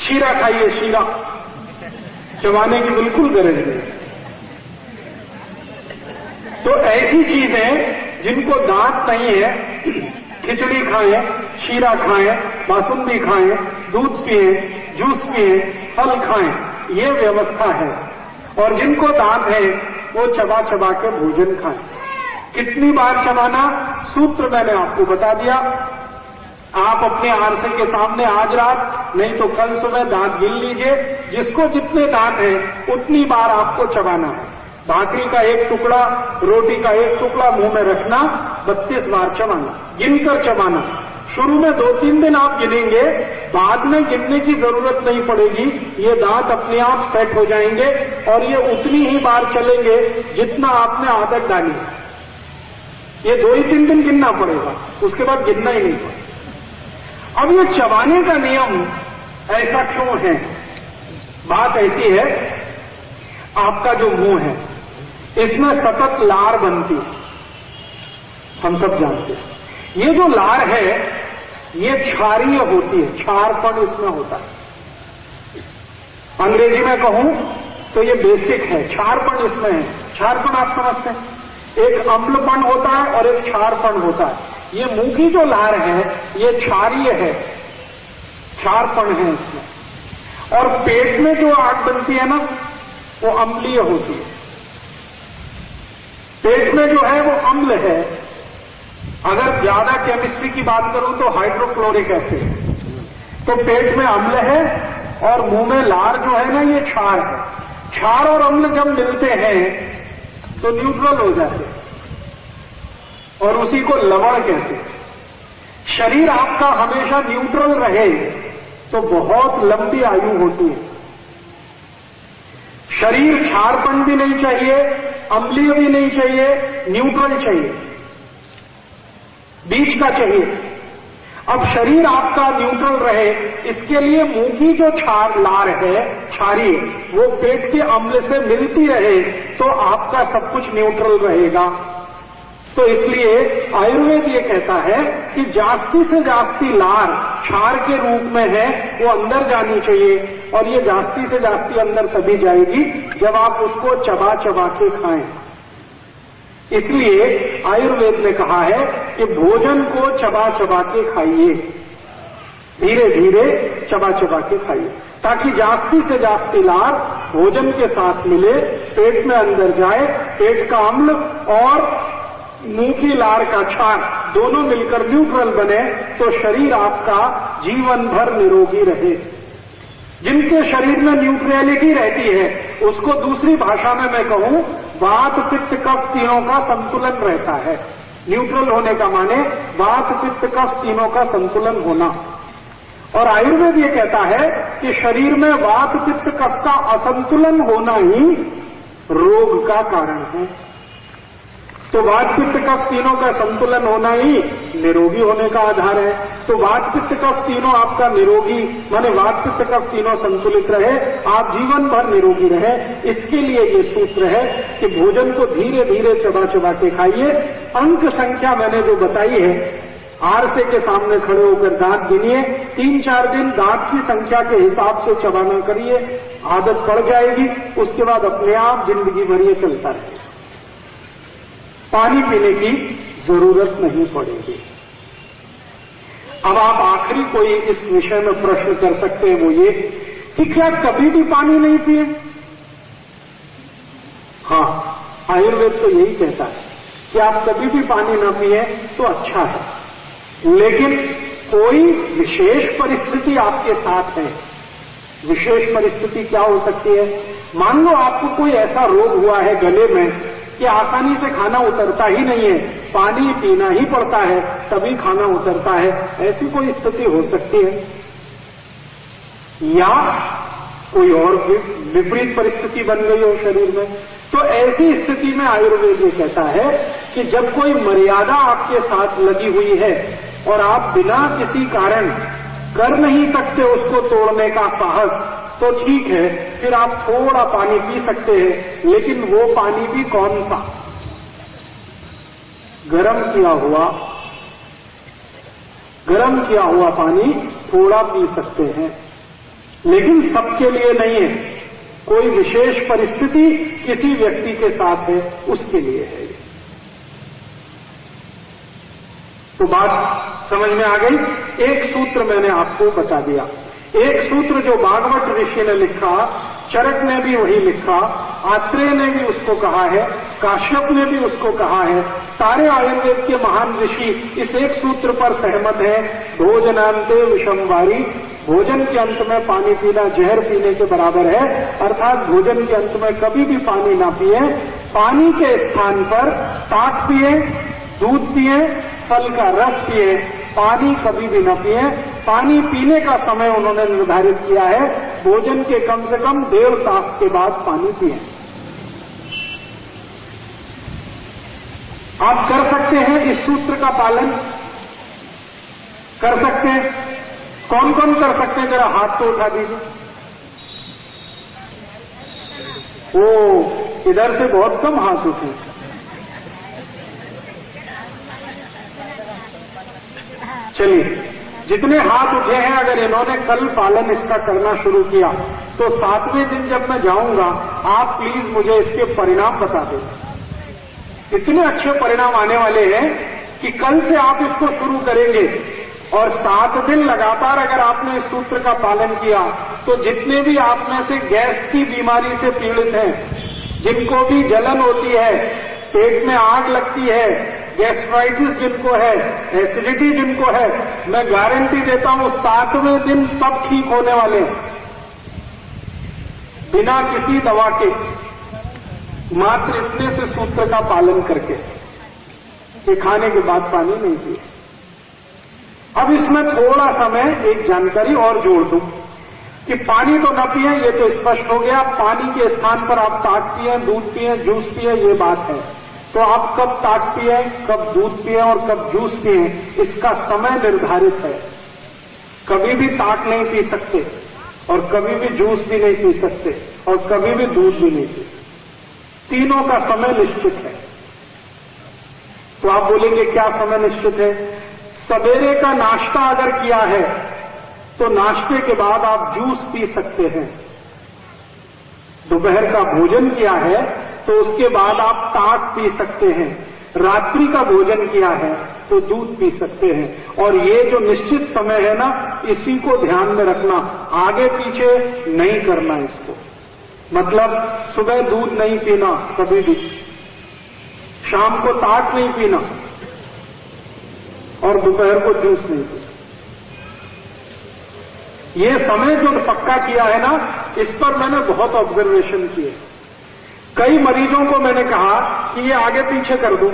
[SPEAKER 1] शीरा खाइए शीरा चबाने की बिल्कुल गरज नहीं तो ऐसी चीज़ें जिनको दांत नहीं है खिचड़ी खाएँ शीरा खाएँ बासुंदी खाएँ, दूध पिए, जूस पिए, फल खाएँ, ये व्यवस्था है। और जिनको दांत है, वो चबा चबा के भोजन खाएँ। कितनी बार चबाना? सूत्र मैंने आपको बता दिया। आप अपने आरसे के सामने आज रात, नहीं तो कल सुबह दांत गिन लीजिए। जिसको जितने दांत हैं, उतनी बार आपको चबाना है। भाकरी का एक टुकड़ा, रोटी का एक टुकड़ा मुँह में रखना, बत्तीस बार चबाना, गिनकर चबाना। शुरू में दो तीन दिन आप गिनेंगे, बाद में गिनने की ज़रूरत नहीं पड़ेगी, ये दांत अपने आप सेट हो जाएँगे और ये उतनी ही बार चलेंगे जितना आपने आदत डाली। ये दो ही तीन दिन गिनना पड़ेगा, उसके बाद गिनना ही नहीं पड़ेगा। अब ये चबाने का नियम ऐसा क्यों है? बात ऐसी है, आपका जो मुँह है इसमें सतत लार बनती है। हम सब जानते हैं। ये जो लार है, ये क्षारीय होती है। क्षारपण इसमें होता है। अंग्रेज़ी में कहूँ तो ये बेसिक है। क्षारपण इसमें है। क्षारपण आप समझते हैं। एक अम्लपण होता है और एक क्षारपण होता है। ये मुँह की जो लार है, ये क्षारीय है। क्षारपण है इसमें। और पेट में जो आग बनती है ना, वो अम्लीय होती है। पेट में जो है वो अम्ल है। अगर ज़्यादा केमिस्ट्री की बात करूँ तो हाइड्रोक्लोरिक एसिड तो पेट में अम्ल है और मुँह में लार जो है ना, ये क्षार है। क्षार और अम्ल जब मिलते हैं तो न्यूट्रल हो जाते हैं। और उसी को लवण कहते शरीर आपका हमेशा न्यूट्रल रहे तो बहुत लंबी आयु होती है। शरीर क्षारपण भी नहीं चाहिए अम्लीय भी नहीं चाहिए न्यूट्रल चाहिए। बीच का चाहिए। अब शरीर आपका न्यूट्रल रहे, इसके लिए मुँह की जो छार लार है, छारी, वो पेट के अम्ल से मिलती रहे तो आपका सब कुछ न्यूट्रल रहेगा। तो इसलिए आयुर्वेद ये कहता है कि जास्ती से जास्ती लार क्षार के रूप में है, वो अंदर जानी चाहिए और ये जास्ती से जास्ती अंदर तभी जाएगी जब आप उसको चबा चबा के खाएँ। इसलिए आयुर्वेद ने कहा है कि भोजन को चबा चबा के खाइए। धीरे धीरे चबा चबा के खाइए, ताकि जास्ती से जास्ती लार भोजन के साथ मिले, पेट में अंदर जाए, पेट का अम्ल और की लार का क्षार दोनों मिलकर न्यूट्रल बने तो शरीर आपका जीवन भर निरोगी रहे। जिनके शरीर में न्यूट्रलिटी रहती है, उसको दूसरी भाषा में मैं कहूँ, वात पित्त कफ तीनों का संतुलन रहता है। न्यूट्रल होने का माने वात पित्त कफ तीनों का संतुलन होना। और आयुर्वेद ये कहता है कि शरीर में वात पित्त कफ का असंतुलन होना ही रोग का कारण है। तो वात पित्त कफ तीनों का संतुलन होना ही निरोगी होने का आधार है। तो वात पित्त कफ तीनों आपका निरोगी, माने वात पित्त कफ तीनों संतुलित रहे, आप जीवन भर निरोगी रहे। इसके लिए ये सूत्र है कि भोजन को धीरे धीरे चबा चबा के खाइए। अंक संख्या मैंने जो बताई है, आरसे के सामने खड़े होकर दांत गिनिए। तीन चार दिन दांत की संख्या के हिसाब से चबाना करिए। आदत पड़ जाएगी, उसके बाद अपने आप ज़िंदगी भर ये चलता रहेगा पानी पीने की ज़रूरत नहीं पड़ेगी। अब आप आखिरी कोई इस विषय में प्रश्न कर सकते हैं वो ये कि क्या कभी भी पानी नहीं पिए? हाँ आयुर्वेद तो यही कहता है कि आप कभी भी पानी ना पिए तो अच्छा है। लेकिन कोई विशेष परिस्थिति आपके साथ है। विशेष परिस्थिति क्या हो सकती है? मान लो आपको कोई ऐसा रोग हुआ है गले में कि आसानी से खाना उतरता ही नहीं है, पानी पीना ही पड़ता है, तभी खाना उतरता है। ऐसी कोई स्थिति हो सकती है? या कोई और विपरीत परिस्थिति बन गई हो शरीर में? तो ऐसी स्थिति में आयुर्वेद ये कहता है कि जब कोई मर्यादा आपके साथ लगी हुई है और आप बिना किसी कारण कर नहीं सकते उसको तोड़ने का साहस तो ठीक है, फिर आप थोड़ा पानी पी सकते हैं, लेकिन वो पानी भी कौन सा? गरम किया हुआ, गरम किया हुआ पानी थोड़ा पी सकते हैं। लेकिन सबके लिए नहीं है। कोई विशेष परिस्थिति किसी व्यक्ति के साथ है, उसके लिए है। तो बात समझ में आ गई? एक सूत्र मैंने आपको बता दिया। एक सूत्र जो भागवत ऋषि ने लिखा, चरक ने भी वही लिखा, आत्रेय ने भी उसको कहा है, काश्यप ने भी उसको कहा है, सारे आयुर्वेद के महान ऋषि इस एक सूत्र पर सहमत हैं भोजनांते विषमवारी, भोजन के अंत में पानी पीना जहर पीने के बराबर है, अर्थात भोजन के अंत में कभी भी पानी ना पिए, पानी के स्थान पर ताक पिए दूध पिए, फल का रस पिए, पानी कभी भी न पिए। पानी पीने का समय उन्होंने निर्धारित किया है। भोजन के कम से कम डेढ़ तास के बाद पानी पिए। आप कर सकते हैं इस सूत्र का पालन। कर सकते हैं। कौन कौन कर सकते हैं? जरा हाथ तो उठा दीजिए। ओ, इधर से बहुत कम हाथ उठे। चलिए, जितने हाथ उठे हैं, अगर इन्होंने कल पालन इसका करना शुरू किया तो सातवें दिन जब मैं जाऊँगा, आप प्लीज़ मुझे इसके परिणाम बता दें। इतने अच्छे परिणाम आने वाले हैं कि कल से आप इसको शुरू करेंगे, और सात दिन लगातार अगर आपने इस सूत्र का पालन किया तो जितने भी आप में से गैस की बीमारी से पीड़ित हैं, जिनको भी जलन होती है, पेट में आग लगती है गैस्ट्राइटिस जिनको है एसिडिटी जिनको है, मैं गारंटी देता हूँ सातवें दिन सब ठीक होने वाले बिना किसी दवा के, मात्र इतने से सूत्र का पालन करके। कि खाने के बाद पानी नहीं पिए। अब इसमें थोड़ा सा मैं एक जानकारी और जोड़ दूँ कि पानी तो न पिए, ये तो स्पष्ट हो गया। पानी के स्थान पर आप ताक पिए, दूध पिए, जूस पिए, ये बात है। तो आप कब ताक पिए, कब दूध पिए और कब जूस पिए, इसका समय निर्धारित है। कभी भी ताक नहीं पी सकते और कभी भी जूस भी नहीं पी सकते और कभी भी दूध भी नहीं पी तीनों का समय निश्चित है। तो आप बोलेंगे, क्या समय निश्चित है? सवेरे का नाश्ता अगर किया है तो नाश्ते के बाद आप जूस पी सकते हैं। दोपहर का भोजन किया है तो उसके बाद आप ताक पी सकते हैं। रात्रि का भोजन किया है तो दूध पी सकते हैं। और ये जो निश्चित समय है ना, इसी को ध्यान में रखना। आगे पीछे नहीं करना इसको। मतलब सुबह दूध नहीं पीना कभी भी। शाम को ताक नहीं पीना। और दोपहर को जूस नहीं पीना। ये समय जो पक्का किया है ना, इस पर मैंने बहुत ऑब्जर्वेशन किए। कई मरीजों को मैंने कहा कि ये आगे पीछे कर दो।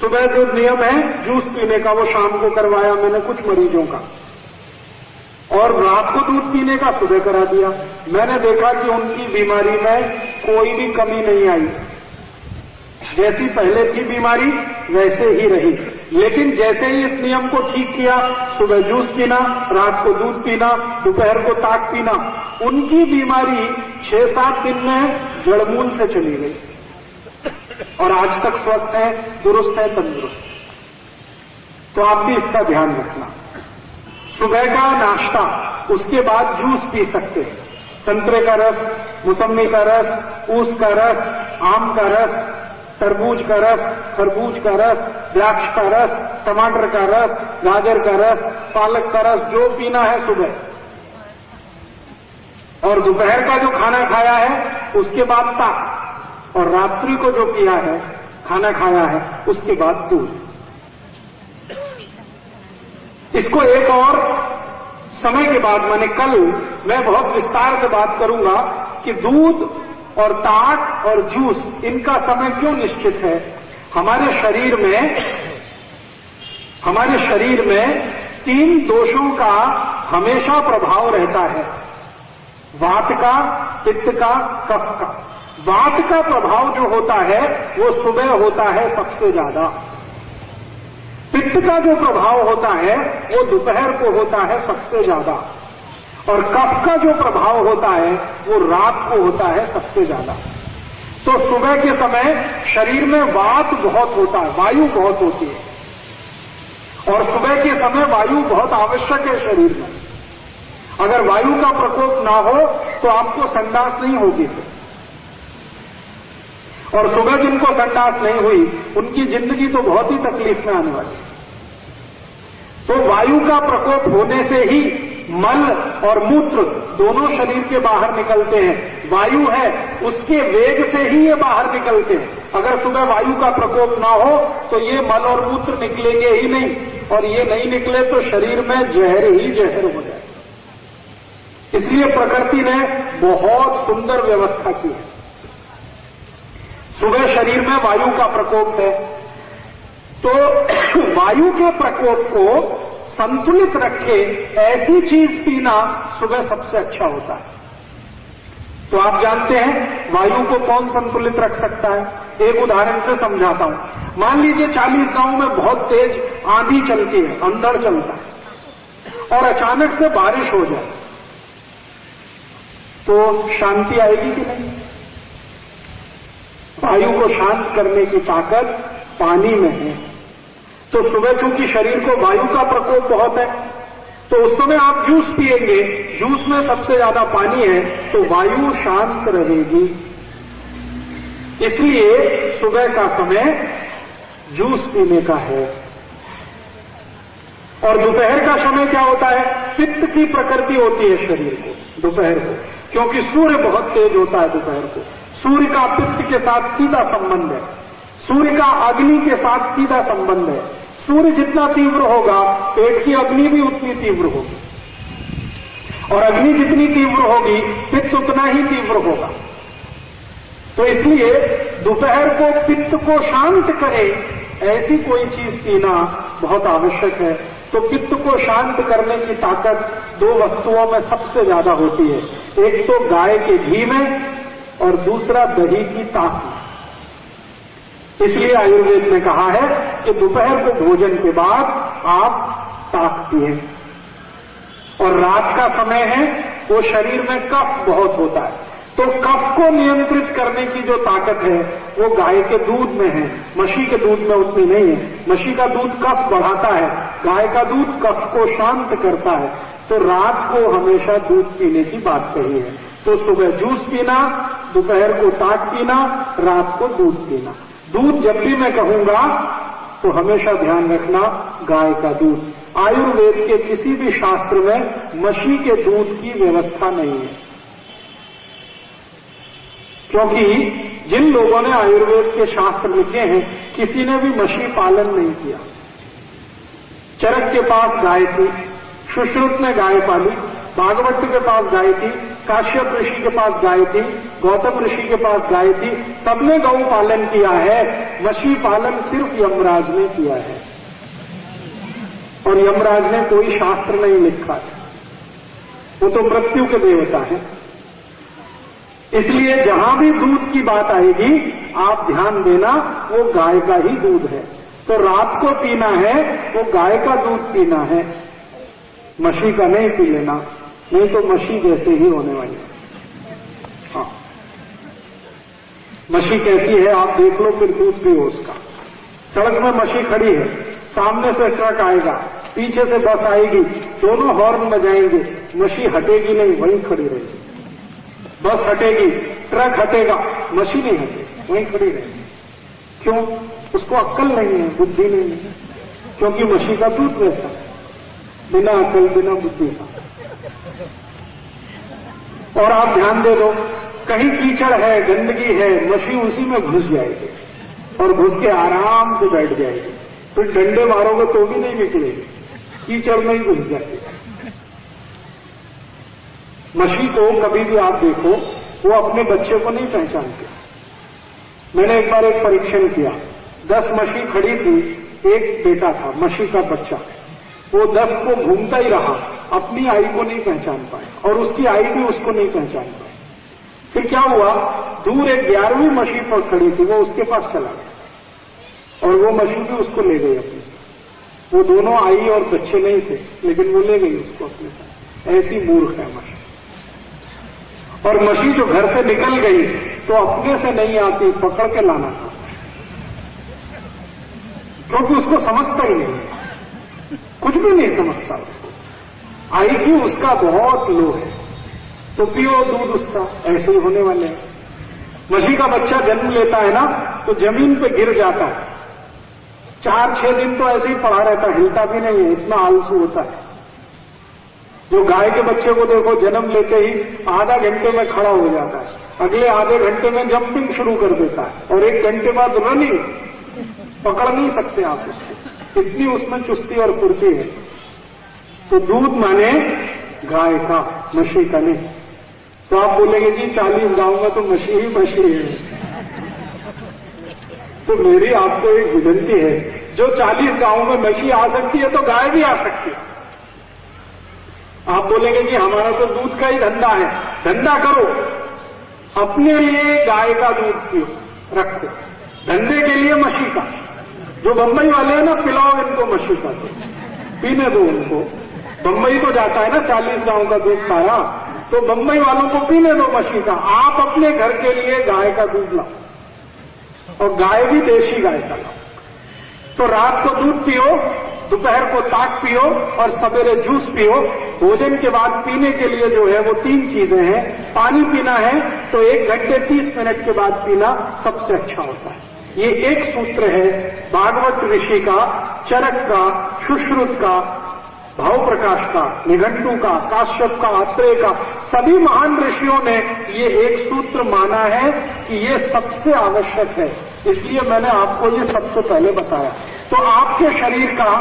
[SPEAKER 1] सुबह जो नियम है, जूस पीने का, वो शाम को करवाया मैंने कुछ मरीजों का। और रात को दूध पीने का सुबह करा दिया। मैंने देखा कि उनकी बीमारी में कोई भी कमी नहीं आई। जैसी पहले थी बीमारी, वैसे ही रही। लेकिन जैसे ही इस नियम को ठीक किया, सुबह जूस पीना, रात को दूध पीना, दोपहर को ताक पीना, उनकी बीमारी छह सात दिन में जड़मूल से चली गई। और आज तक स्वस्थ है, दुरुस्त है, तंदुरुस्त तो आप भी इसका ध्यान रखना। सुबह का नाश्ता, उसके बाद जूस पी सकते हैं। संतरे का रस मौसमी का रस, ऊस का रस, आम का रस तरबूज का रस, खरबूज का रस, द्राक्ष का रस, टमाटर का रस, गाजर का रस, पालक का रस, जो पीना है सुबह। और दोपहर का जो खाना खाया है, उसके बाद ताक। और रात्रि को जो पिया है, खाना खाया है, उसके बाद दूध। इसको एक और समय के बाद, मैंने कल, मैं बहुत विस्तार से बात करूँगा कि दूध और ताक और जूस, इनका समय क्यों निश्चित है? हमारे शरीर में, हमारे शरीर में तीन दोषों का हमेशा प्रभाव रहता है। वात का, पित्त का, कफ का। वात का प्रभाव जो होता है, वो सुबह होता है सबसे ज़्यादा। पित्त का जो प्रभाव होता है, वो दोपहर को होता है सबसे ज़्यादा। और कफ का जो प्रभाव होता है, वो रात को होता है सबसे ज़्यादा। तो सुबह के समय शरीर में वात बहुत होता है, वायु बहुत होती है। और सुबह के समय वायु बहुत आवश्यक है शरीर में। अगर वायु का प्रकोप ना हो तो आपको संडास नहीं होगी। और सुबह जिनको संडास नहीं हुई, उनकी ज़िंदगी तो बहुत ही तकलीफ़ में आने वाली है। तो वायु का प्रकोप होने से ही मल और मूत्र दोनों शरीर के बाहर निकलते हैं। वायु है, उसके वेग से ही ये बाहर निकलते हैं। अगर सुबह वायु का प्रकोप ना हो तो ये मल और मूत्र निकलेंगे ही नहीं। और ये नहीं निकले तो शरीर में जहर ही जहर हो जाए। इसलिए प्रकृति ने बहुत सुंदर व्यवस्था की है। सुबह शरीर में वायु का प्रकोप है। तो वायु के प्रकोप को संतुलित रखे, ऐसी चीज़ पीना सुबह सबसे अच्छा होता है। तो आप जानते हैं, वायु को कौन संतुलित रख सकता है? एक उदाहरण से समझाता हूँ। मान लीजिए 40 गाँव में बहुत तेज आंधी चलती है अंदर चलता है, और अचानक से बारिश हो जाए तो शांति आएगी कि नहीं? वायु को शांत करने की ताकत पानी में है। तो सुबह चूँकि शरीर को वायु का प्रकोप बहुत है तो उस समय आप जूस पिएँगे जूस में सबसे ज़्यादा पानी है तो वायु शांत रहेगी। इसलिए सुबह का समय जूस पीने का है। और दोपहर का समय क्या होता है? पित्त की प्रकृति होती है शरीर को, दोपहर को। क्योंकि सूर्य बहुत तेज होता है दोपहर को। सूर्य का पित्त के साथ सीधा संबंध है। सूर्य का अग्नि के साथ सीधा संबंध है। सूर्य जितना तीव्र होगा, पेट की अग्नि भी उतनी तीव्र होगी। और अग्नि जितनी तीव्र होगी, पित्त उतना ही तीव्र होगा। तो इसलिए दोपहर को पित्त को शांत करे, ऐसी कोई चीज़ पीना बहुत आवश्यक है। तो पित्त को शांत करने की ताकत दो वस्तुओं में सबसे ज़्यादा होती है। एक तो गाय के घी में और दूसरा दही की ताक में। इसलिए आयुर्वेद ने कहा है कि दोपहर को भोजन के बाद आप ताक पिए। और रात का समय है, वो शरीर में कफ बहुत होता है। तो कफ को नियंत्रित करने की जो ताकत है, वो गाय के दूध में है। मशी के दूध में उतनी नहीं है। मशी का दूध कफ बढ़ाता है, गाय का दूध कफ को शांत करता है। तो रात को हमेशा दूध पीने की बात कही है। तो सुबह जूस पीना, दोपहर को ताक पीना, रात को दूध पीना। दूध जब भी मैं कहूँगा तो हमेशा ध्यान रखना गाय का दूध। आयुर्वेद के किसी भी शास्त्र में मशी के दूध की व्यवस्था नहीं है। क्योंकि जिन लोगों ने आयुर्वेद के शास्त्र लिखे हैं, किसी ने भी मशी पालन नहीं किया। चरक के पास गाय थी, सुश्रुत ने गाय पाली, भागवत के पास गाय थी काश्यप ऋषि के पास गाय थी, गौतम ऋषि के पास गाय थी, सबने गौ पालन किया है मछली पालन सिर्फ़ यमराज ने किया है। और यमराज ने कोई शास्त्र नहीं लिखा है। वो तो मृत्यु के देवता है। इसलिए जहाँ भी दूध की बात आएगी, आप ध्यान देना, वो गाय का ही दूध है। तो रात को पीना है, वो गाय का दूध पीना है। मछली का नहीं पी लेना। नहीं तो मछली जैसे ही होने वाली। है। हाँ मछली कैसी है, आप देख लो, फिर दूध हो उसका। सड़क में मछली खड़ी है। सामने से ट्रक आएगा, पीछे से बस आएगी, दोनों हॉर्न बजाएँगे। मछली हटेगी नहीं, वहीं खड़ी रहेगी। बस हटेगी, ट्रक हटेगा मछली नहीं हटेगी, वहीं खड़ी रहेगी। क्यों? उसको अक्ल नहीं है, बुद्धि नहीं है। क्योंकि मछली का दूध वैसा बिना अकल बिना बुद्धि का। और आप ध्यान दे दो, कहीं कीचड़ है, गंदगी है मछली उसी में घुस जाएगी और घुस के आराम से बैठ जाएगी। फिर डंडे मारोगे तो भी नहीं निकलेगी कीचड़ में ही घुस जाएगी। मछली को कभी भी आप देखो, वो अपने बच्चे को नहीं पहचानते। मैंने एक बार एक परीक्षण किया, दस मछली खड़ी थी, एक बेटा था मछली का बच्चा। वो दस को घूमता ही रहा, अपनी आई को नहीं पहचान पाए और उसकी आई भी उसको नहीं पहचान पाए। फिर क्या हुआ? दूर एक ग्यारहवीं मछली पर खड़ी थी, वो उसके पास चला गया। और वो मछली भी उसको ले गई अपने वो दोनों आई और बच्चे नहीं थे, लेकिन वो ले गई उसको अपने साथ ऐसी मूर्ख है मछली और मछली जो घर से निकल गई तो अपने से नहीं आती, पकड़ के लाना था। क्योंकि उसको समझता ही नहीं। कुछ भी नहीं समझता उसको। आई की उसका बहुत लो है। तो पियो दूध उसका, ऐसे ही होने वाले हैं। मछली का बच्चा जन्म लेता है ना तो ज़मीन पे गिर जाता है। चार, छह दिन तो ऐसे ही पड़ा रहता है, हिलता भी नहीं है, इतना आलसू होता है। जो गाय के बच्चे को देखो, जन्म लेते ही आधा घंटे में खड़ा हो जाता है। अगले आधे घंटे में जंपिंग शुरू कर देता है। और एक घंटे बाद रनिंग पकड़ नहीं सकते आप उसको। इतनी उसमें चुस्ती और फुर्ती है। तो दूध माने गाय का, मछली का नहीं। तो आप बोलेंगे, जी, चालीस में तो मछली ही मछली है। तो मेरी आपको एक विनंती है, जो चालीस गाँवों में मछली आ सकती है तो गाय भी आ सकती है। आप बोलेंगे कि हमारा तो दूध का ही धंधा है। धंधा करो। अपने लिए गाय का दूध पियो, रखो। धंधे के लिए मछली का। जो बम्बई वाले हैं ना, पिलाओ इनको मछली का तो पीने दो उनको। बम्बई तो जाता है ना, चालीस गाँव का दूध सारा तो बम्बई वालों को पीने दो मछली का आप अपने घर के लिए गाय का दूध लाओ, और गाय भी देशी गाय का लाओ। तो रात को दूध पियो, दोपहर को ताक पियो, और सवेरे जूस पियो। भोजन के बाद पीने के लिए जो है, वो तीन चीज़ें हैं। पानी पीना है तो एक घंटे तीस मिनट के बाद पीना सबसे अच्छा होता है। ये एक सूत्र है, भागवत ऋषि का, चरक का, सुश्रुत का, भाव प्रकाश का, निघंटू का, काश्यप का, आश्रय का, सभी महान ऋषियों ने ये एक सूत्र माना है कि ये सबसे आवश्यक है। इसलिए मैंने आपको ये सबसे पहले बताया। तो आपके शरीर का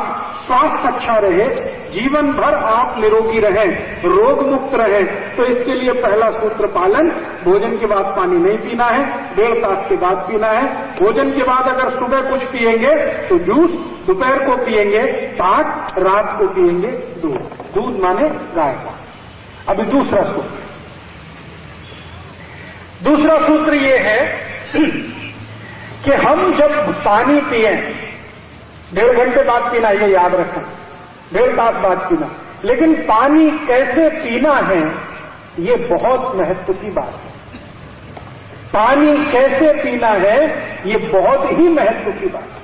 [SPEAKER 1] स्वास्थ्य अच्छा रहे, जीवन भर आप निरोगी रहें, रोग मुक्त रहे तो इसके लिए पहला सूत्र पालन, भोजन के बाद पानी नहीं पीना है डेढ़ तास के बाद पीना है। भोजन के बाद अगर सुबह कुछ पिएँगे तो जूस, दोपहर को पिएँगे पाक रात को पिएँगे दूध। दूध माने गाय का। अभी दूसरा सूत्र। दूसरा सूत्र ये है कि हम जब पानी पिए डेढ़ घंटे बाद पीना, ये याद रखना। डेढ़ तास बाद पीना। लेकिन पानी कैसे पीना है, ये बहुत महत्व की बात है। पानी कैसे पीना है, ये बहुत ही महत्व की बात है।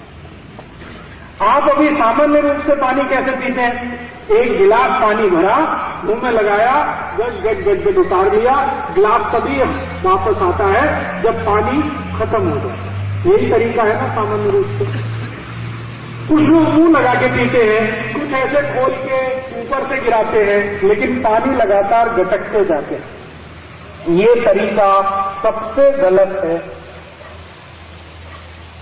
[SPEAKER 1] आप अभी सामान्य रूप से पानी कैसे पीते हैं? एक गिलास पानी भरा, मुँह में लगाया, गज गज गज गज उतार लिया, गिलास तभी वापस आता है जब पानी खत्म हो जाए यही तरीका है ना सामान्य रूप से। कुछ लोग मुँह लगा के पीते हैं, कुछ ऐसे खोल के ऊपर से गिराते हैं, लेकिन पानी लगातार गटकते जाते हैं। ये तरीका सबसे गलत है।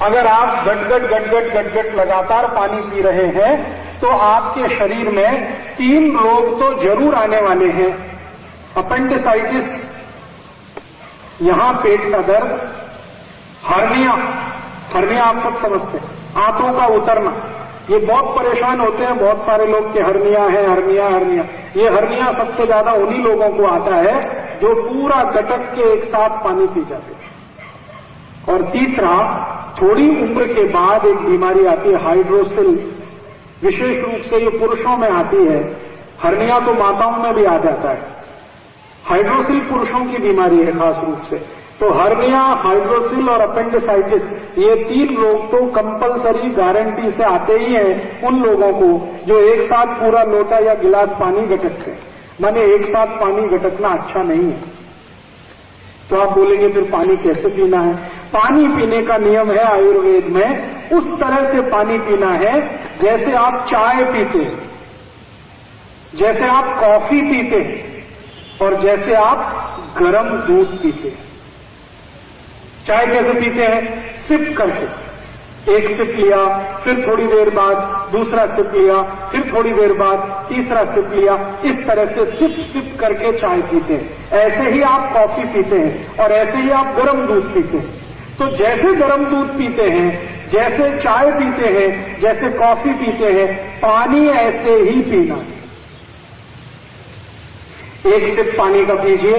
[SPEAKER 1] अगर आप गटगट गटगट गटगट लगातार पानी पी रहे हैं तो आपके शरीर में तीन रोग तो ज़रूर आने वाले हैं। अपेंडिसाइटिस, यहाँ पेट का दर्द, हर्निया हर्निया आप सब समझते हैं। आंतों का उतरना। ये बहुत परेशान होते हैं, बहुत सारे लोग के हर्निया है, हर्निया हर्निया। ये हर्निया सबसे ज़्यादा उन्हीं लोगों को आता है जो पूरा गटक के एक साथ पानी पी जाते हैं। और तीसरा, थोड़ी उम्र के बाद एक बीमारी आती है, हाइड्रोसिल। विशेष रूप से ये पुरुषों में आती है। हर्निया तो माताओं में भी आ जाता है। हाइड्रोसिल पुरुषों की बीमारी है खास रूप से। तो हर्निया हाइड्रोसिल और अपेंडिसाइटिस ये तीन रोग तो कंपलसरी गारंटी से आते ही हैं उन लोगों को जो एक साथ पूरा लोटा या गिलास पानी गटकते हैं। माने एक साथ पानी गटकना अच्छा नहीं है। तो आप बोलेंगे, फिर पानी कैसे पीना है? पानी पीने का नियम है आयुर्वेद में, उस तरह से पानी पीना है जैसे आप चाय पीते जैसे आप कॉफ़ी पीते और जैसे आप गर्म दूध पीते हैं। चाय कैसे पीते हैं? सिप करके। एक सिप लिया, फिर थोड़ी देर बाद दूसरा सिप लिया, फिर थोड़ी देर बाद तीसरा सिप लिया। इस तरह से सिप सिप करके चाय पीते हैं। ऐसे ही आप कॉफ़ी पीते हैं और ऐसे ही आप गर्म दूध पीते हैं। तो जैसे गर्म दूध पीते हैं, जैसे चाय पीते हैं, जैसे कॉफ़ी पीते हैं, पानी ऐसे ही पीना। है एक सिप पानी का पीजिए,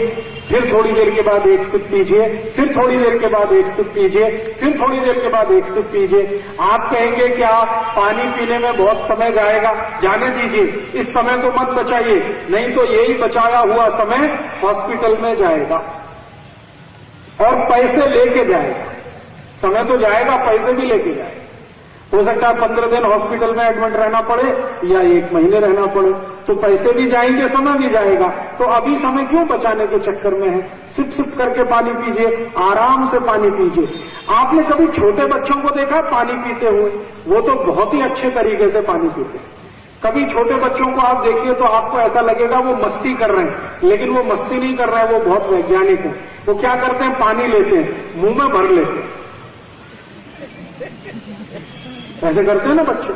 [SPEAKER 1] फिर थोड़ी देर के बाद एक सिप पीजिए, फिर थोड़ी देर के बाद एक सिप पीजिए, फिर थोड़ी देर के बाद एक सिप पीजिए। आप कहेंगे क्या पानी पीने में बहुत समय जाएगा। जाने दीजिए, इस समय को मत बचाइए, नहीं तो यही बचाया हुआ समय हॉस्पिटल में जाएगा। और पैसे लेके जाएगा। समय तो जाएगा, पैसे भी लेके जाएगा। हो सकता है पंद्रह दिन हॉस्पिटल में एडमिट रहना पड़े या एक महीने रहना पड़े। तो पैसे भी जाएँगे, समय भी जाएगा। तो अभी समय क्यों बचाने के चक्कर में है? सिप सिप करके पानी पीजिए, आराम से पानी पीजिए। आपने कभी छोटे बच्चों को देखा पानी पीते हुए? वो तो बहुत ही अच्छे तरीके से पानी पीते हैं। कभी छोटे बच्चों को आप देखिए तो आपको ऐसा लगेगा वो मस्ती कर रहे हैं। लेकिन वो मस्ती नहीं कर रहे हैं, वो बहुत वैज्ञानिक है। वो क्या करते हैं? पानी लेते हैं, मुँह में भर लेते हैं। ऐसे करते हैं ना बच्चे।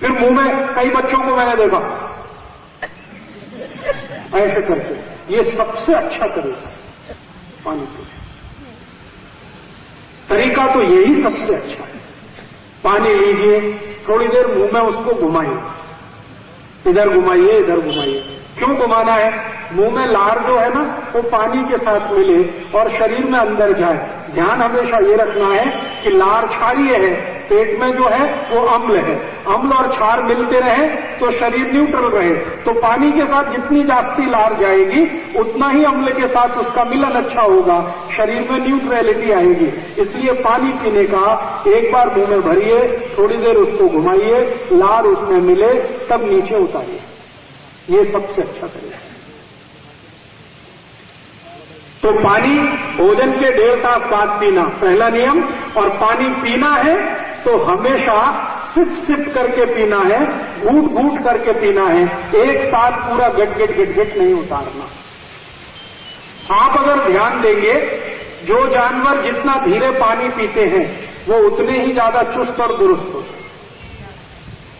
[SPEAKER 1] फिर मुँह में कई बच्चों को मैंने देखा। ऐसे करते ये सबसे अच्छा तरीका। पानी पीने तरीका तो यही सबसे अच्छा। है पानी लीजिए, थोड़ी देर मुँह में उसको घुमाइए। इधर घुमाइए इधर घुमाइए। क्यों घुमाना है? मुँह में लार जो है ना, वो पानी के साथ मिले और शरीर में अंदर जाए। ध्यान हमेशा ये रखना है कि लार क्षारीय है। पेट में जो है, वो अम्ल है। अम्ल और क्षार मिलते रहे तो शरीर न्यूट्रल रहे। तो पानी के साथ जितनी जास्ती लार जाएगी, उतना ही अम्ल के साथ उसका मिलन अच्छा होगा। शरीर में न्यूट्रलिटी आएगी। इसलिए पानी पीने का एक बार मुँह में भरिए, थोड़ी देर उसको घुमाइए, लार उसमें मिले, तब नीचे उतारिए। ये सबसे अच्छा तरीका है। तो पानी भोजन के डेढ़ साथ बाद पीना, पहला नियम। और पानी पीना है तो हमेशा सिप सिप करके पीना है, घूट घूट करके पीना है। एक साथ पूरा गट गट गट गट नहीं उतारना। आप अगर ध्यान देंगे, जो जानवर जितना धीरे पानी पीते हैं, वो उतने ही ज़्यादा चुस्त और दुरुस्त होते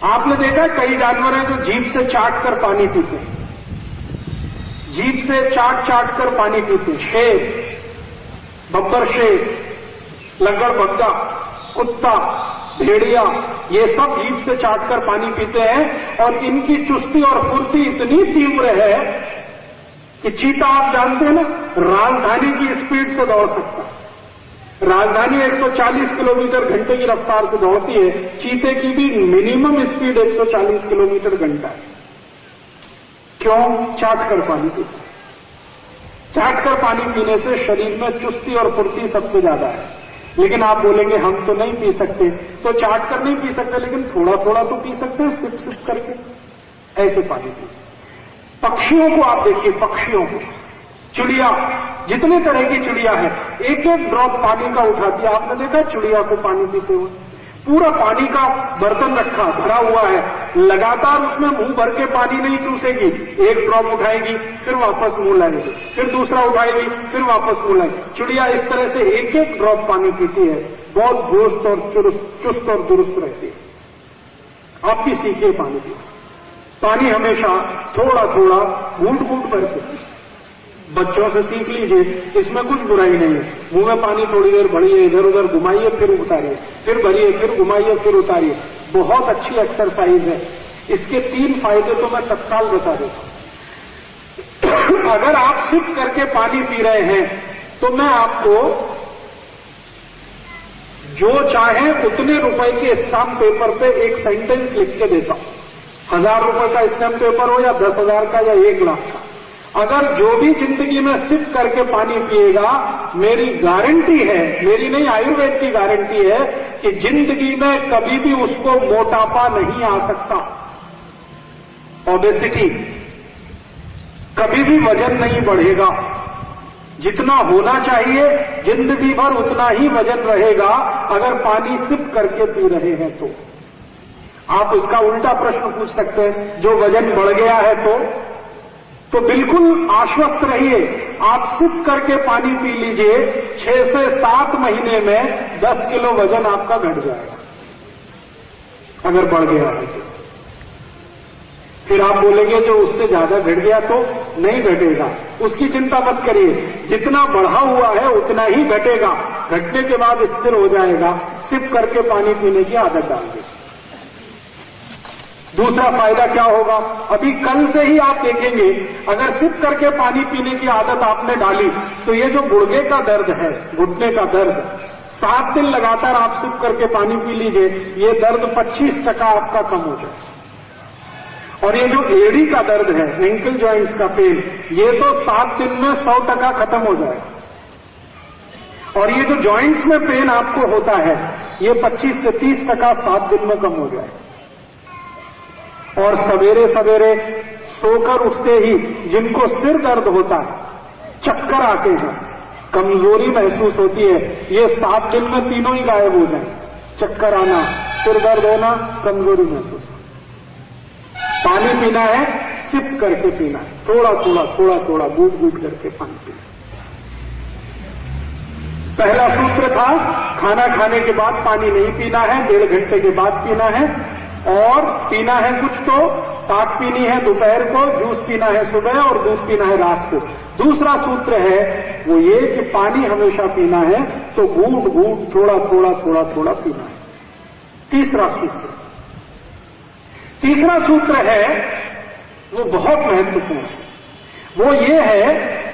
[SPEAKER 1] आपने देखा कई जानवर हैं जो जीप से चाट कर पानी पीते हैं। जीप से चाट चाट कर पानी पीते, शेर, बब्बर शेर, लगड़ बग्गा कुत्ता, भेड़िया, ये सब जीप से चाट कर पानी पीते हैं और इनकी चुस्ती और फुर्ती इतनी तीव्र है कि चीता आप जानते हैं ना, राजधानी की स्पीड से दौड़ सकता है। राजधानी 140 किलोमीटर घंटे की रफ्तार से दौड़ती है, चीते की भी मिनिमम स्पीड 140 किलोमीटर घंटा है। क्यों? चाट कर पानी पीते चाट कर पानी पीने से शरीर में चुस्ती और फुर्ती सबसे ज़्यादा है। लेकिन आप बोलेंगे, हम तो नहीं पी सकते। तो चाट कर नहीं पी सकते, लेकिन थोड़ा थोड़ा तो पी सकते हैं सिप सिप करके। ऐसे पानी पी। पक्षियों को आप देखिए, पक्षियों को। चिड़िया, जितने तरह की चिड़िया है एक एक ड्रॉप पानी का उठाती है आपने देखा चिड़िया को पानी पीते हुए? पूरा पानी का बर्तन रखा, भरा हुआ है। लगातार उसमें मुँह भर के पानी नहीं चूसेगी। एक ड्रॉप उठाएगी, फिर वापस मुँह लाएगी। फिर दूसरा उठाएगी, फिर वापस मुँह लाएगी। चिड़िया इस तरह से एक एक ड्रॉप पानी पीती है। बहुत दुरुस्त और चुस्त और दुरुस्त रहती है। आप भी सीखिए पानी पीना। पानी हमेशा थोड़ा थोड़ा घूट घूट करके बच्चों से सीख लीजिए, इसमें कुछ बुराई नहीं। है मुँह में पानी थोड़ी देर भरिए, इधर उधर घुमाइए, फिर उतारिए। फिर भरिए, फिर घुमाइए, फिर उतारिए। बहुत अच्छी एक्सरसाइज है। इसके तीन फ़ायदे तो मैं तत्काल बता देता हूँ। अगर आप सिप करके पानी पी रहे हैं तो मैं आपको जो चाहे उतने रुपए के स्टाम्प पेपर पे एक सेंटेंस लिख के देता हूँ। हज़ार रुपए का स्टैम्प पेपर हो या दस हज़ार का या एक लाख का। अगर जो भी ज़िंदगी में सिप करके पानी पिएगा, मेरी गारंटी है, मेरी नहीं, आयुर्वेद की गारंटी है कि ज़िंदगी में कभी भी उसको मोटापा नहीं आ सकता। ओबेसिटी कभी भी वज़न नहीं बढ़ेगा। जितना होना चाहिए, ज़िंदगी भर उतना ही वज़न रहेगा, अगर पानी सिप करके पी रहे हैं तो। आप इसका उल्टा प्रश्न पूछ सकते हैं, जो वज़न बढ़ गया है तो? तो बिल्कुल आश्वस्त रहिए। आप सिप करके पानी पी लीजिए, छह से सात महीने में दस किलो वज़न आपका घट जाएगा, अगर बढ़ गया है तो। फिर आप बोलेंगे जो उससे ज़्यादा घट गया तो नहीं घटेगा। उसकी चिंता मत करिए। जितना बढ़ा हुआ है, उतना ही घटेगा। घटने के बाद स्थिर हो जाएगा। सिप करके पानी पीने की आदत डाल दीजिए। दूसरा फ़ायदा क्या होगा? अभी कल से ही आप देखेंगे, अगर सिप करके पानी पीने की आदत आपने डाली तो ये जो गुड़गे का दर्द है, घुटने का दर्द, सात दिन लगातार आप सिप करके पानी पी लीजिए, ये दर्द 25 टका आपका कम हो जाए। और ये जो एड़ी का दर्द है एंकल ज्वाइंट्स का पेन ये तो सात दिन में सौ टका खत्म हो जाए। और ये जो जॉइंट्स में पेन आपको होता है, ये 25 से 30 टका सात दिन में कम हो जाए। और सवेरे सवेरे सोकर उठते ही जिनको सिर दर्द होता है, चक्कर आते हैं। कमज़ोरी महसूस होती है, ये सात दिन में तीनों ही गायब हो जाए। चक्कर आना, सिर दर्द होना, कमज़ोरी महसूस पानी पीना है, सिप करके पीना है। थोड़ा थोड़ा थोड़ा थोड़ा बूट बूट करके पानी पीना पहला सूत्र था, खाना खाने के बाद पानी नहीं पीना है, डेढ़ घंटे के बाद पीना है। और पीना है कुछ तो ताक पीनी है दोपहर को, जूस पीना है सुबह और दूध पीना है रात को। दूसरा सूत्र है वो ये कि पानी हमेशा पीना है तो घूट घूट थोड़ा थोड़ा थोड़ा थोड़ा पीना है। तीसरा सूत्र। तीसरा सूत्र है, वो बहुत महत्वपूर्ण है। वो ये है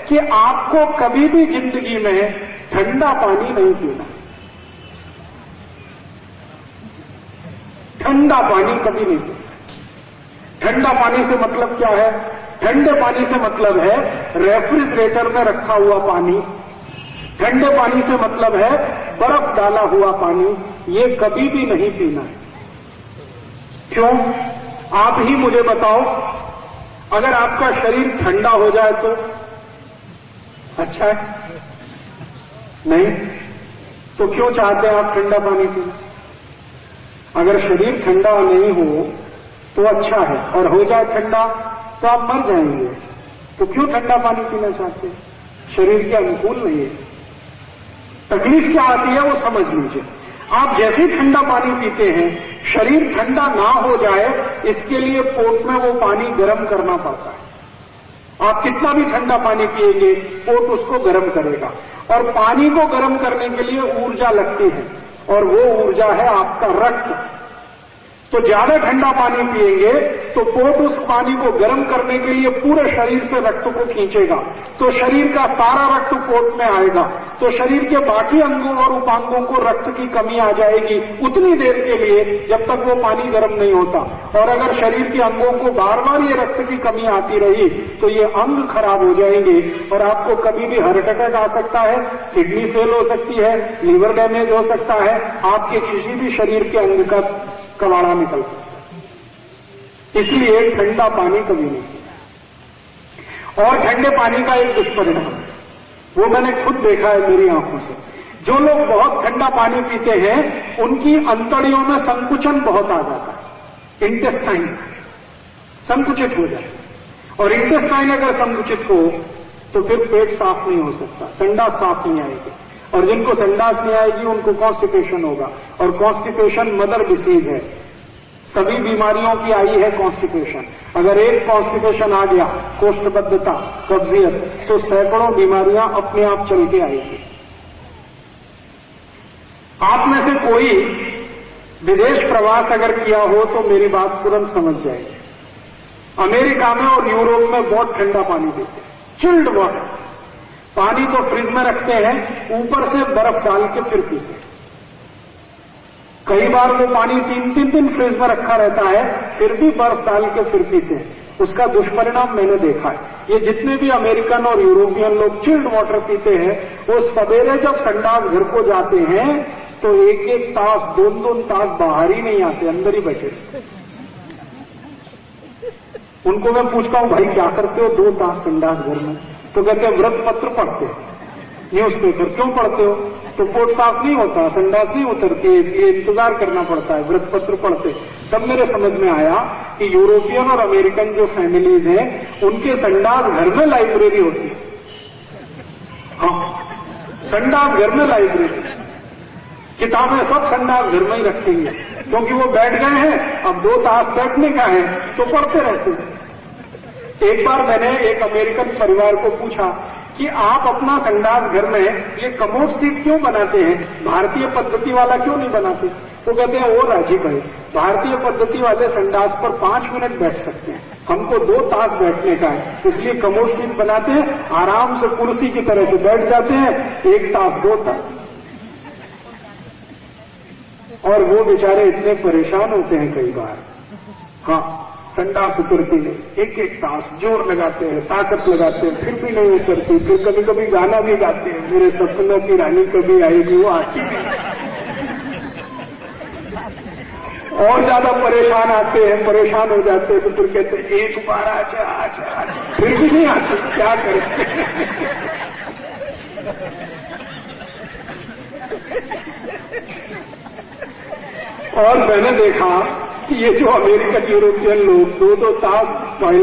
[SPEAKER 1] कि आपको कभी भी ज़िंदगी में ठंडा पानी नहीं पीना। है ठंडा पानी कभी नहीं पीना ठंडा पानी से मतलब क्या है? ठंडे पानी से मतलब है रेफ्रिजरेटर में रखा हुआ पानी। ठंडे पानी से मतलब है बर्फ़ डाला हुआ पानी। ये कभी भी नहीं पीना है। क्यों? आप ही मुझे बताओ, अगर आपका शरीर ठंडा हो जाए तो अच्छा है? नहीं? तो क्यों चाहते हैं आप ठंडा पानी पीना? अगर शरीर ठंडा नहीं हो तो अच्छा है। और हो जाए ठंडा तो आप मर जाएँगे। तो क्यों ठंडा पानी पीना चाहते शरीर के अनुकूल नहीं है। तकलीफ़ क्या आती है वो समझ लीजिए। आप जैसे ठंडा पानी पीते हैं, शरीर ठंडा ना हो जाए, इसके लिए पोट में वो पानी गर्म करना पड़ता है। आप कितना भी ठंडा पानी पिएँगे, पोट उसको गर्म करेगा। और पानी को गर्म करने के लिए ऊर्जा लगती है। और वो ऊर्जा है आपका रक्त। तो ज़्यादा ठंडा पानी पिएँगे तो पोट उस पानी को गर्म करने के लिए पूरे शरीर से रक्त को खींचेगा। तो शरीर का सारा रक्त पोट में आएगा। तो शरीर के बाकी अंगों और उपांगों को रक्त की कमी आ जाएगी उतनी देर के लिए जब तक वो पानी गर्म नहीं होता। और अगर शरीर के अंगों को बार बार ये रक्त की कमी आती रही तो ये अंग खराब हो जाएँगे और आपको कभी भी हार्ट अटैक आ सकता है, किडनी फेल हो सकती है, लीवर डैमेज हो सकता है, आपके किसी भी शरीर के अंग का कबाड़ा निकल सकता इसलिए ठंडा पानी कभी नहीं और ठंडे पानी का एक दुष्परिणाम है। वो मैंने खुद देखा है मेरी आँखों से। जो लोग बहुत ठंडा पानी पीते हैं, उनकी अंतड़ियों में संकुचन बहुत आ जाता है। इंटेस्टाइन। संकुचित हो जाए। और इंटेस्टाइन अगर संकुचित हो तो फिर पेट साफ़ नहीं हो सकता, संडा साफ़ नहीं आएगी। और जिनको संडास नहीं आएगी, उनको कॉन्स्टिपेशन होगा। और कॉन्स्टिपेशन मदर डिसीज है। सभी बीमारियों की आई है कॉन्स्टिपेशन अगर एक कॉन्स्टिपेशन आ गया, कोष्ठबद्धता, कब्जियत तो सैकड़ों बीमारियाँ अपने आप चल के आएगी। आप में से कोई विदेश प्रवास अगर किया हो तो मेरी बात तुरंत समझ जाएगी। अमेरिका में और यूरोप में बहुत ठंडा पानी देते हैं। Chilled water. पानी तो फ्रिज में रखते हैं, ऊपर से बर्फ़ डाल के फिर पीते हैं। कई बार वो पानी तीन तीन दिन फ्रिज में रखा रहता है, फिर भी बर्फ़ डाल के फिर पीते हैं। उसका दुष्परिणाम मैंने देखा है। ये जितने भी अमेरिकन और यूरोपियन लोग चिल्ड वाटर पीते हैं, वो सवेरे जब संडास घर को जाते हैं तो एक एक तास दोन दोन तास बाहर ही नहीं आते, अंदर ही बैठे। उनको मैं पूछता हूँ, भाई क्या करते हो दो तास संडास घर में? तो कहते हैं, व्रत पत्र पढ़ते न्यूज़ पेपर क्यों पढ़ते हो? तो पोट साफ़ नहीं होता, संडास नहीं उतरती, इसलिए इंतज़ार करना पड़ता है, व्रत पत्र पढ़ते। तब मेरे समझ में आया कि यूरोपियन और अमेरिकन जो फैमिलीज़ हैं, उनके संडास घर में लाइब्रेरी होती है। हाँ संडास घर में लाइब्रेरी। किताबें सब संडास घर में ही रखेंगे, क्योंकि वो बैठ गए हैं, अब दो तास बैठने का है तो पढ़ते रहते हैं। एक बार मैंने एक अमेरिकन परिवार को पूछा कि आप अपना संडास घर में ये कमोड सीट क्यों बनाते हैं? भारतीय पद्धति वाला क्यों नहीं बनाते? तो कहते हैं वो राज़ी भाई, भारतीय पद्धति वाले संडास पर पाँच मिनट बैठ सकते हैं। हमको दो तास बैठने का है। इसलिए कमोड सीट बनाते हैं, आराम से कुर्सी की तरह से बैठ जाते हैं, एक तास, दो तास। और वो बेचारे इतने परेशान होते हैं कई बार। हाँ। संडास उतरती नहीं एक एक सांस, ज़ोर लगाते हैं, ताकत लगाते हैं, फिर भी नहीं उतरती, फिर कभी कभी गाना भी गाते हैं, मेरे सपनों की रानी कभी आएगी, वो आती नहीं। और ज़्यादा परेशान आते हैं, परेशान हो जाते हैं तो फिर कहते हैं, एक बार आजा आजा। फिर भी नहीं आती, क्या करें? और मैंने देखा कि ये जो अमेरिकन यूरोपियन लोग दो दो तास टॉयलेट